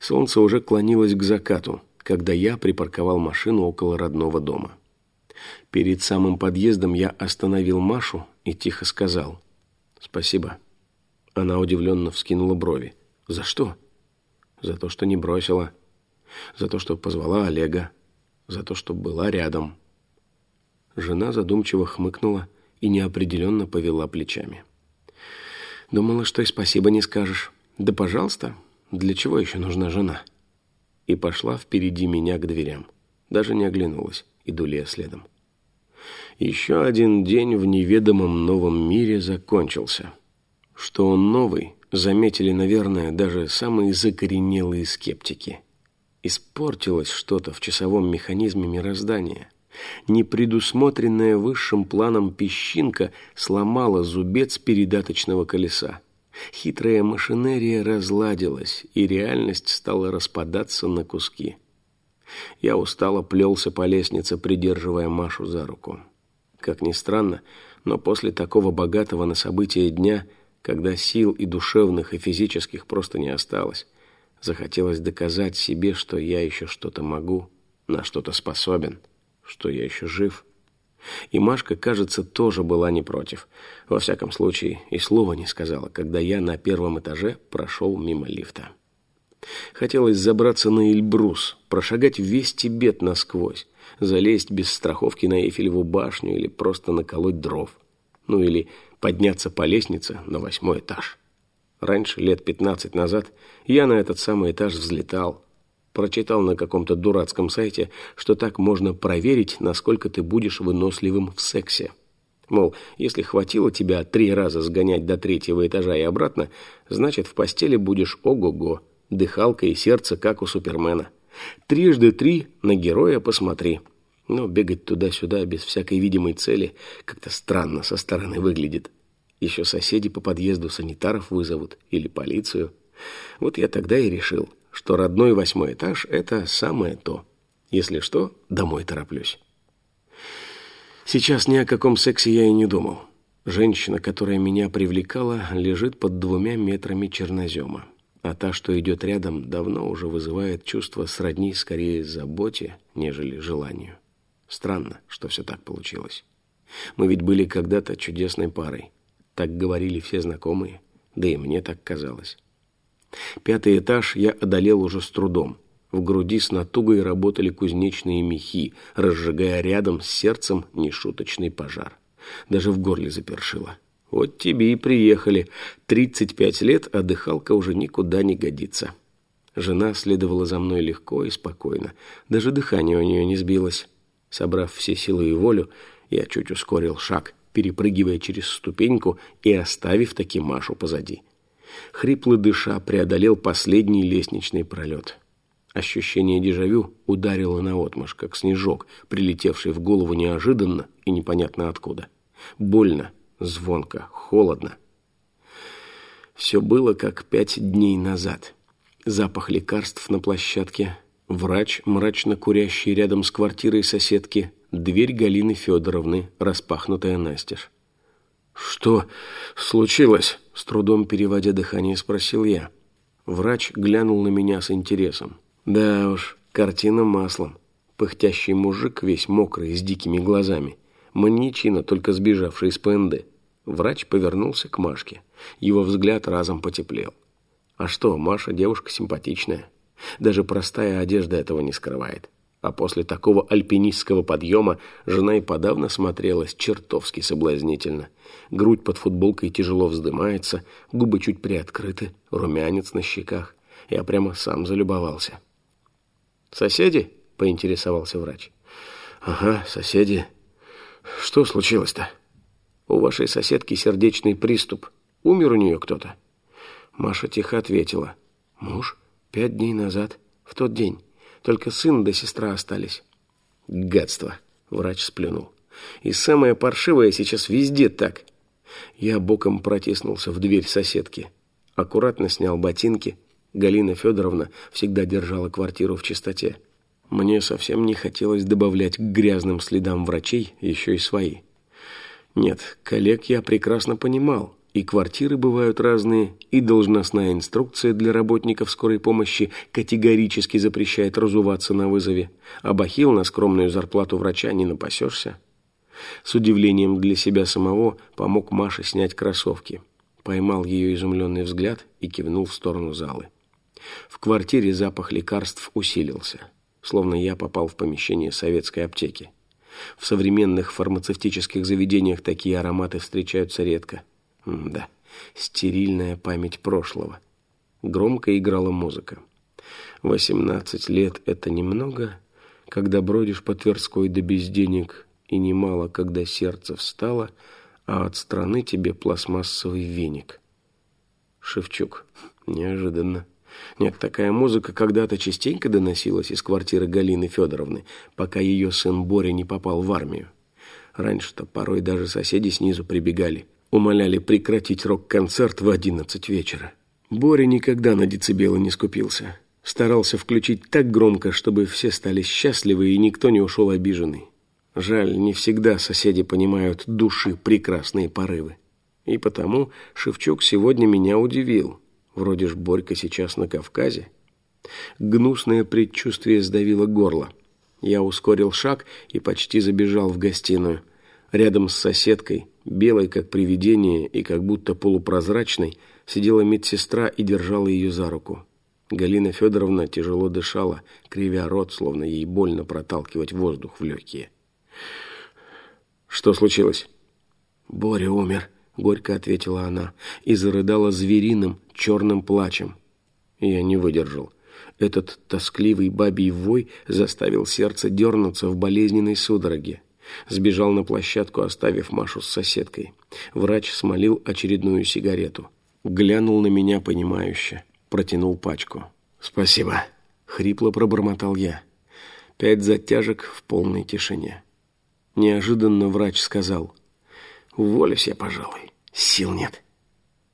Солнце уже клонилось к закату, когда я припарковал машину около родного дома. Перед самым подъездом я остановил Машу и тихо сказал «Спасибо». Она удивленно вскинула брови. «За что?» «За то, что не бросила. За то, что позвала Олега за то, что была рядом. Жена задумчиво хмыкнула и неопределенно повела плечами. Думала, что и спасибо не скажешь. Да, пожалуйста, для чего еще нужна жена? И пошла впереди меня к дверям. Даже не оглянулась, иду ли я следом. Еще один день в неведомом новом мире закончился. Что он новый, заметили, наверное, даже самые закоренелые скептики – Испортилось что-то в часовом механизме мироздания. Непредусмотренная высшим планом песчинка сломала зубец передаточного колеса. Хитрая машинерия разладилась, и реальность стала распадаться на куски. Я устало плелся по лестнице, придерживая Машу за руку. Как ни странно, но после такого богатого на события дня, когда сил и душевных, и физических просто не осталось, захотелось доказать себе, что я еще что-то могу, на что-то способен, что я еще жив. И Машка, кажется, тоже была не против. Во всяком случае, и слова не сказала, когда я на первом этаже прошел мимо лифта. Хотелось забраться на Эльбрус, прошагать весь Тибет насквозь, залезть без страховки на Эйфелеву башню или просто наколоть дров. Ну или подняться по лестнице на восьмой этаж. Раньше, лет пятнадцать назад, я на этот самый этаж взлетал. Прочитал на каком-то дурацком сайте, что так можно проверить, насколько ты будешь выносливым в сексе. Мол, если хватило тебя три раза сгонять до третьего этажа и обратно, значит, в постели будешь ого-го, дыхалка и сердце, как у Супермена. Трижды три на героя посмотри. Но бегать туда-сюда без всякой видимой цели как-то странно со стороны выглядит. Еще соседи по подъезду санитаров вызовут или полицию. Вот я тогда и решил, что родной восьмой этаж – это самое то. Если что, домой тороплюсь. Сейчас ни о каком сексе я и не думал. Женщина, которая меня привлекала, лежит под двумя метрами чернозема. А та, что идет рядом, давно уже вызывает чувство сродни скорее заботе, нежели желанию. Странно, что все так получилось. Мы ведь были когда-то чудесной парой. Так говорили все знакомые, да и мне так казалось. Пятый этаж я одолел уже с трудом. В груди с натугой работали кузнечные мехи, разжигая рядом с сердцем нешуточный пожар. Даже в горле запершило. Вот тебе и приехали. Тридцать пять лет, а дыхалка уже никуда не годится. Жена следовала за мной легко и спокойно. Даже дыхание у нее не сбилось. Собрав все силы и волю, я чуть ускорил шаг, перепрыгивая через ступеньку и оставив таки Машу позади. Хрипло дыша преодолел последний лестничный пролет. Ощущение дежавю ударило наотмашь, как снежок, прилетевший в голову неожиданно и непонятно откуда. Больно, звонко, холодно. Все было как пять дней назад. Запах лекарств на площадке, врач, мрачно курящий рядом с квартирой соседки, дверь Галины Федоровны, распахнутая настежь. «Что случилось?» — с трудом переводя дыхание, спросил я. Врач глянул на меня с интересом. «Да уж, картина маслом. Пыхтящий мужик, весь мокрый, с дикими глазами. Маньячина, только сбежавший из ПНД. Врач повернулся к Машке. Его взгляд разом потеплел. А что, Маша девушка симпатичная. Даже простая одежда этого не скрывает. А после такого альпинистского подъема жена и подавно смотрелась чертовски соблазнительно. Грудь под футболкой тяжело вздымается, губы чуть приоткрыты, румянец на щеках. Я прямо сам залюбовался. «Соседи?» — поинтересовался врач. «Ага, соседи. Что случилось-то?» У вашей соседки сердечный приступ. Умер у нее кто-то?» Маша тихо ответила. «Муж? Пять дней назад. В тот день. Только сын да сестра остались». «Гадство!» — врач сплюнул. «И самое паршивое сейчас везде так». Я боком протиснулся в дверь соседки. Аккуратно снял ботинки. Галина Федоровна всегда держала квартиру в чистоте. Мне совсем не хотелось добавлять к грязным следам врачей еще и свои. Нет, коллег я прекрасно понимал. И квартиры бывают разные, и должностная инструкция для работников скорой помощи категорически запрещает разуваться на вызове, а бахил на скромную зарплату врача не напасешься. С удивлением для себя самого помог Маше снять кроссовки. Поймал ее изумленный взгляд и кивнул в сторону залы. В квартире запах лекарств усилился, словно я попал в помещение советской аптеки. В современных фармацевтических заведениях такие ароматы встречаются редко. М да, стерильная память прошлого. Громко играла музыка. Восемнадцать лет — это немного, когда бродишь по Тверской до без денег, и немало, когда сердце встало, а от страны тебе пластмассовый веник. Шевчук. Неожиданно. Нет, такая музыка когда-то частенько доносилась из квартиры Галины Федоровны, пока ее сын Боря не попал в армию. Раньше-то порой даже соседи снизу прибегали, умоляли прекратить рок-концерт в одиннадцать вечера. Боря никогда на децибелы не скупился. Старался включить так громко, чтобы все стали счастливы и никто не ушел обиженный. Жаль, не всегда соседи понимают души прекрасные порывы. И потому Шевчук сегодня меня удивил. Вроде ж Борька сейчас на Кавказе. Гнусное предчувствие сдавило горло. Я ускорил шаг и почти забежал в гостиную. Рядом с соседкой, белой как привидение и как будто полупрозрачной, сидела медсестра и держала ее за руку. Галина Федоровна тяжело дышала, кривя рот, словно ей больно проталкивать воздух в легкие. «Что случилось?» «Боря умер», — горько ответила она и зарыдала звериным черным плачем. Я не выдержал. Этот тоскливый бабий вой заставил сердце дернуться в болезненной судороге. Сбежал на площадку, оставив Машу с соседкой. Врач смолил очередную сигарету. Глянул на меня понимающе. Протянул пачку. «Спасибо», — хрипло пробормотал я. Пять затяжек в полной тишине. Неожиданно врач сказал — Уволюсь я, пожалуй. Сил нет.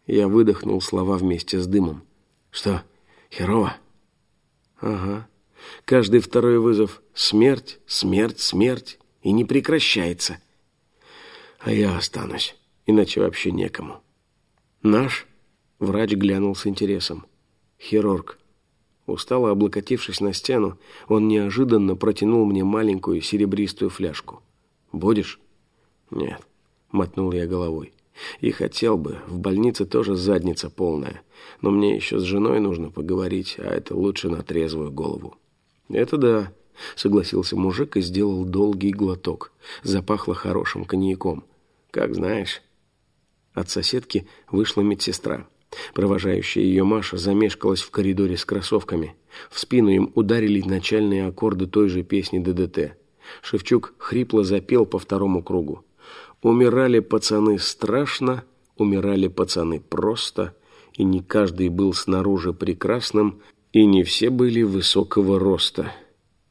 Я выдохнул слова вместе с дымом. Что, херово? Ага. Каждый второй вызов — смерть, смерть, смерть. И не прекращается. А я останусь. Иначе вообще некому. Наш? Врач глянул с интересом. Хирург. Устало облокотившись на стену, он неожиданно протянул мне маленькую серебристую фляжку. «Будешь?» «Нет». — мотнул я головой. «И хотел бы. В больнице тоже задница полная. Но мне еще с женой нужно поговорить, а это лучше на трезвую голову». «Это да», — согласился мужик и сделал долгий глоток. Запахло хорошим коньяком. «Как знаешь». От соседки вышла медсестра. Провожающая ее Маша замешкалась в коридоре с кроссовками. В спину им ударили начальные аккорды той же песни ДДТ. Шевчук хрипло запел по второму кругу. Умирали пацаны страшно, умирали пацаны просто, и не каждый был снаружи прекрасным, и не все были высокого роста.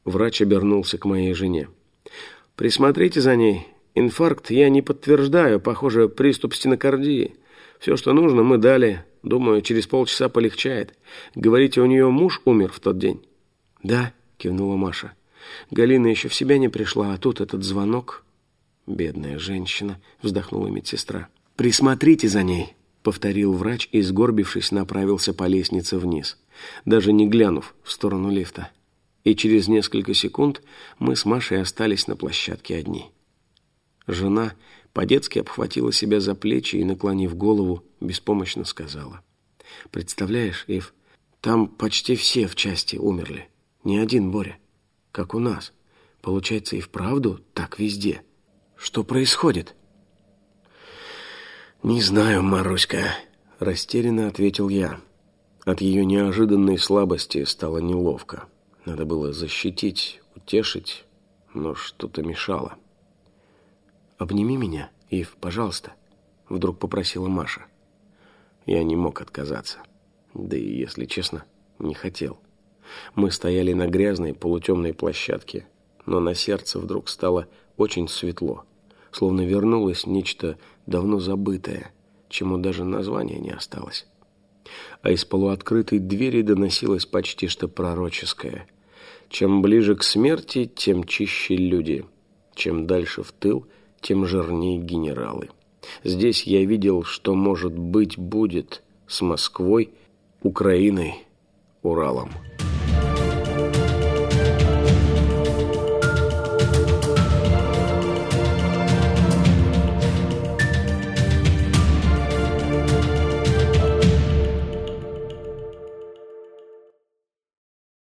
Врач обернулся к моей жене. «Присмотрите за ней. Инфаркт я не подтверждаю, похоже, приступ стенокардии. Все, что нужно, мы дали. Думаю, через полчаса полегчает. Говорите, у нее муж умер в тот день?» «Да», — кивнула Маша. «Галина еще в себя не пришла, а тут этот звонок...» «Бедная женщина», — вздохнула медсестра. «Присмотрите за ней», — повторил врач и, сгорбившись, направился по лестнице вниз, даже не глянув в сторону лифта. И через несколько секунд мы с Машей остались на площадке одни. Жена по-детски обхватила себя за плечи и, наклонив голову, беспомощно сказала. «Представляешь, Ив, там почти все в части умерли. Ни один Боря. Как у нас. Получается, и вправду так везде». Что происходит?» «Не знаю, Маруська», — растерянно ответил я. От ее неожиданной слабости стало неловко. Надо было защитить, утешить, но что-то мешало. «Обними меня, Ив, пожалуйста», — вдруг попросила Маша. Я не мог отказаться. Да и, если честно, не хотел. Мы стояли на грязной полутемной площадке, но на сердце вдруг стало очень светло словно вернулось нечто давно забытое, чему даже названия не осталось. А из полуоткрытой двери доносилось почти что пророческое. Чем ближе к смерти, тем чище люди. Чем дальше в тыл, тем жирнее генералы. Здесь я видел, что, может быть, будет с Москвой, Украиной, Уралом.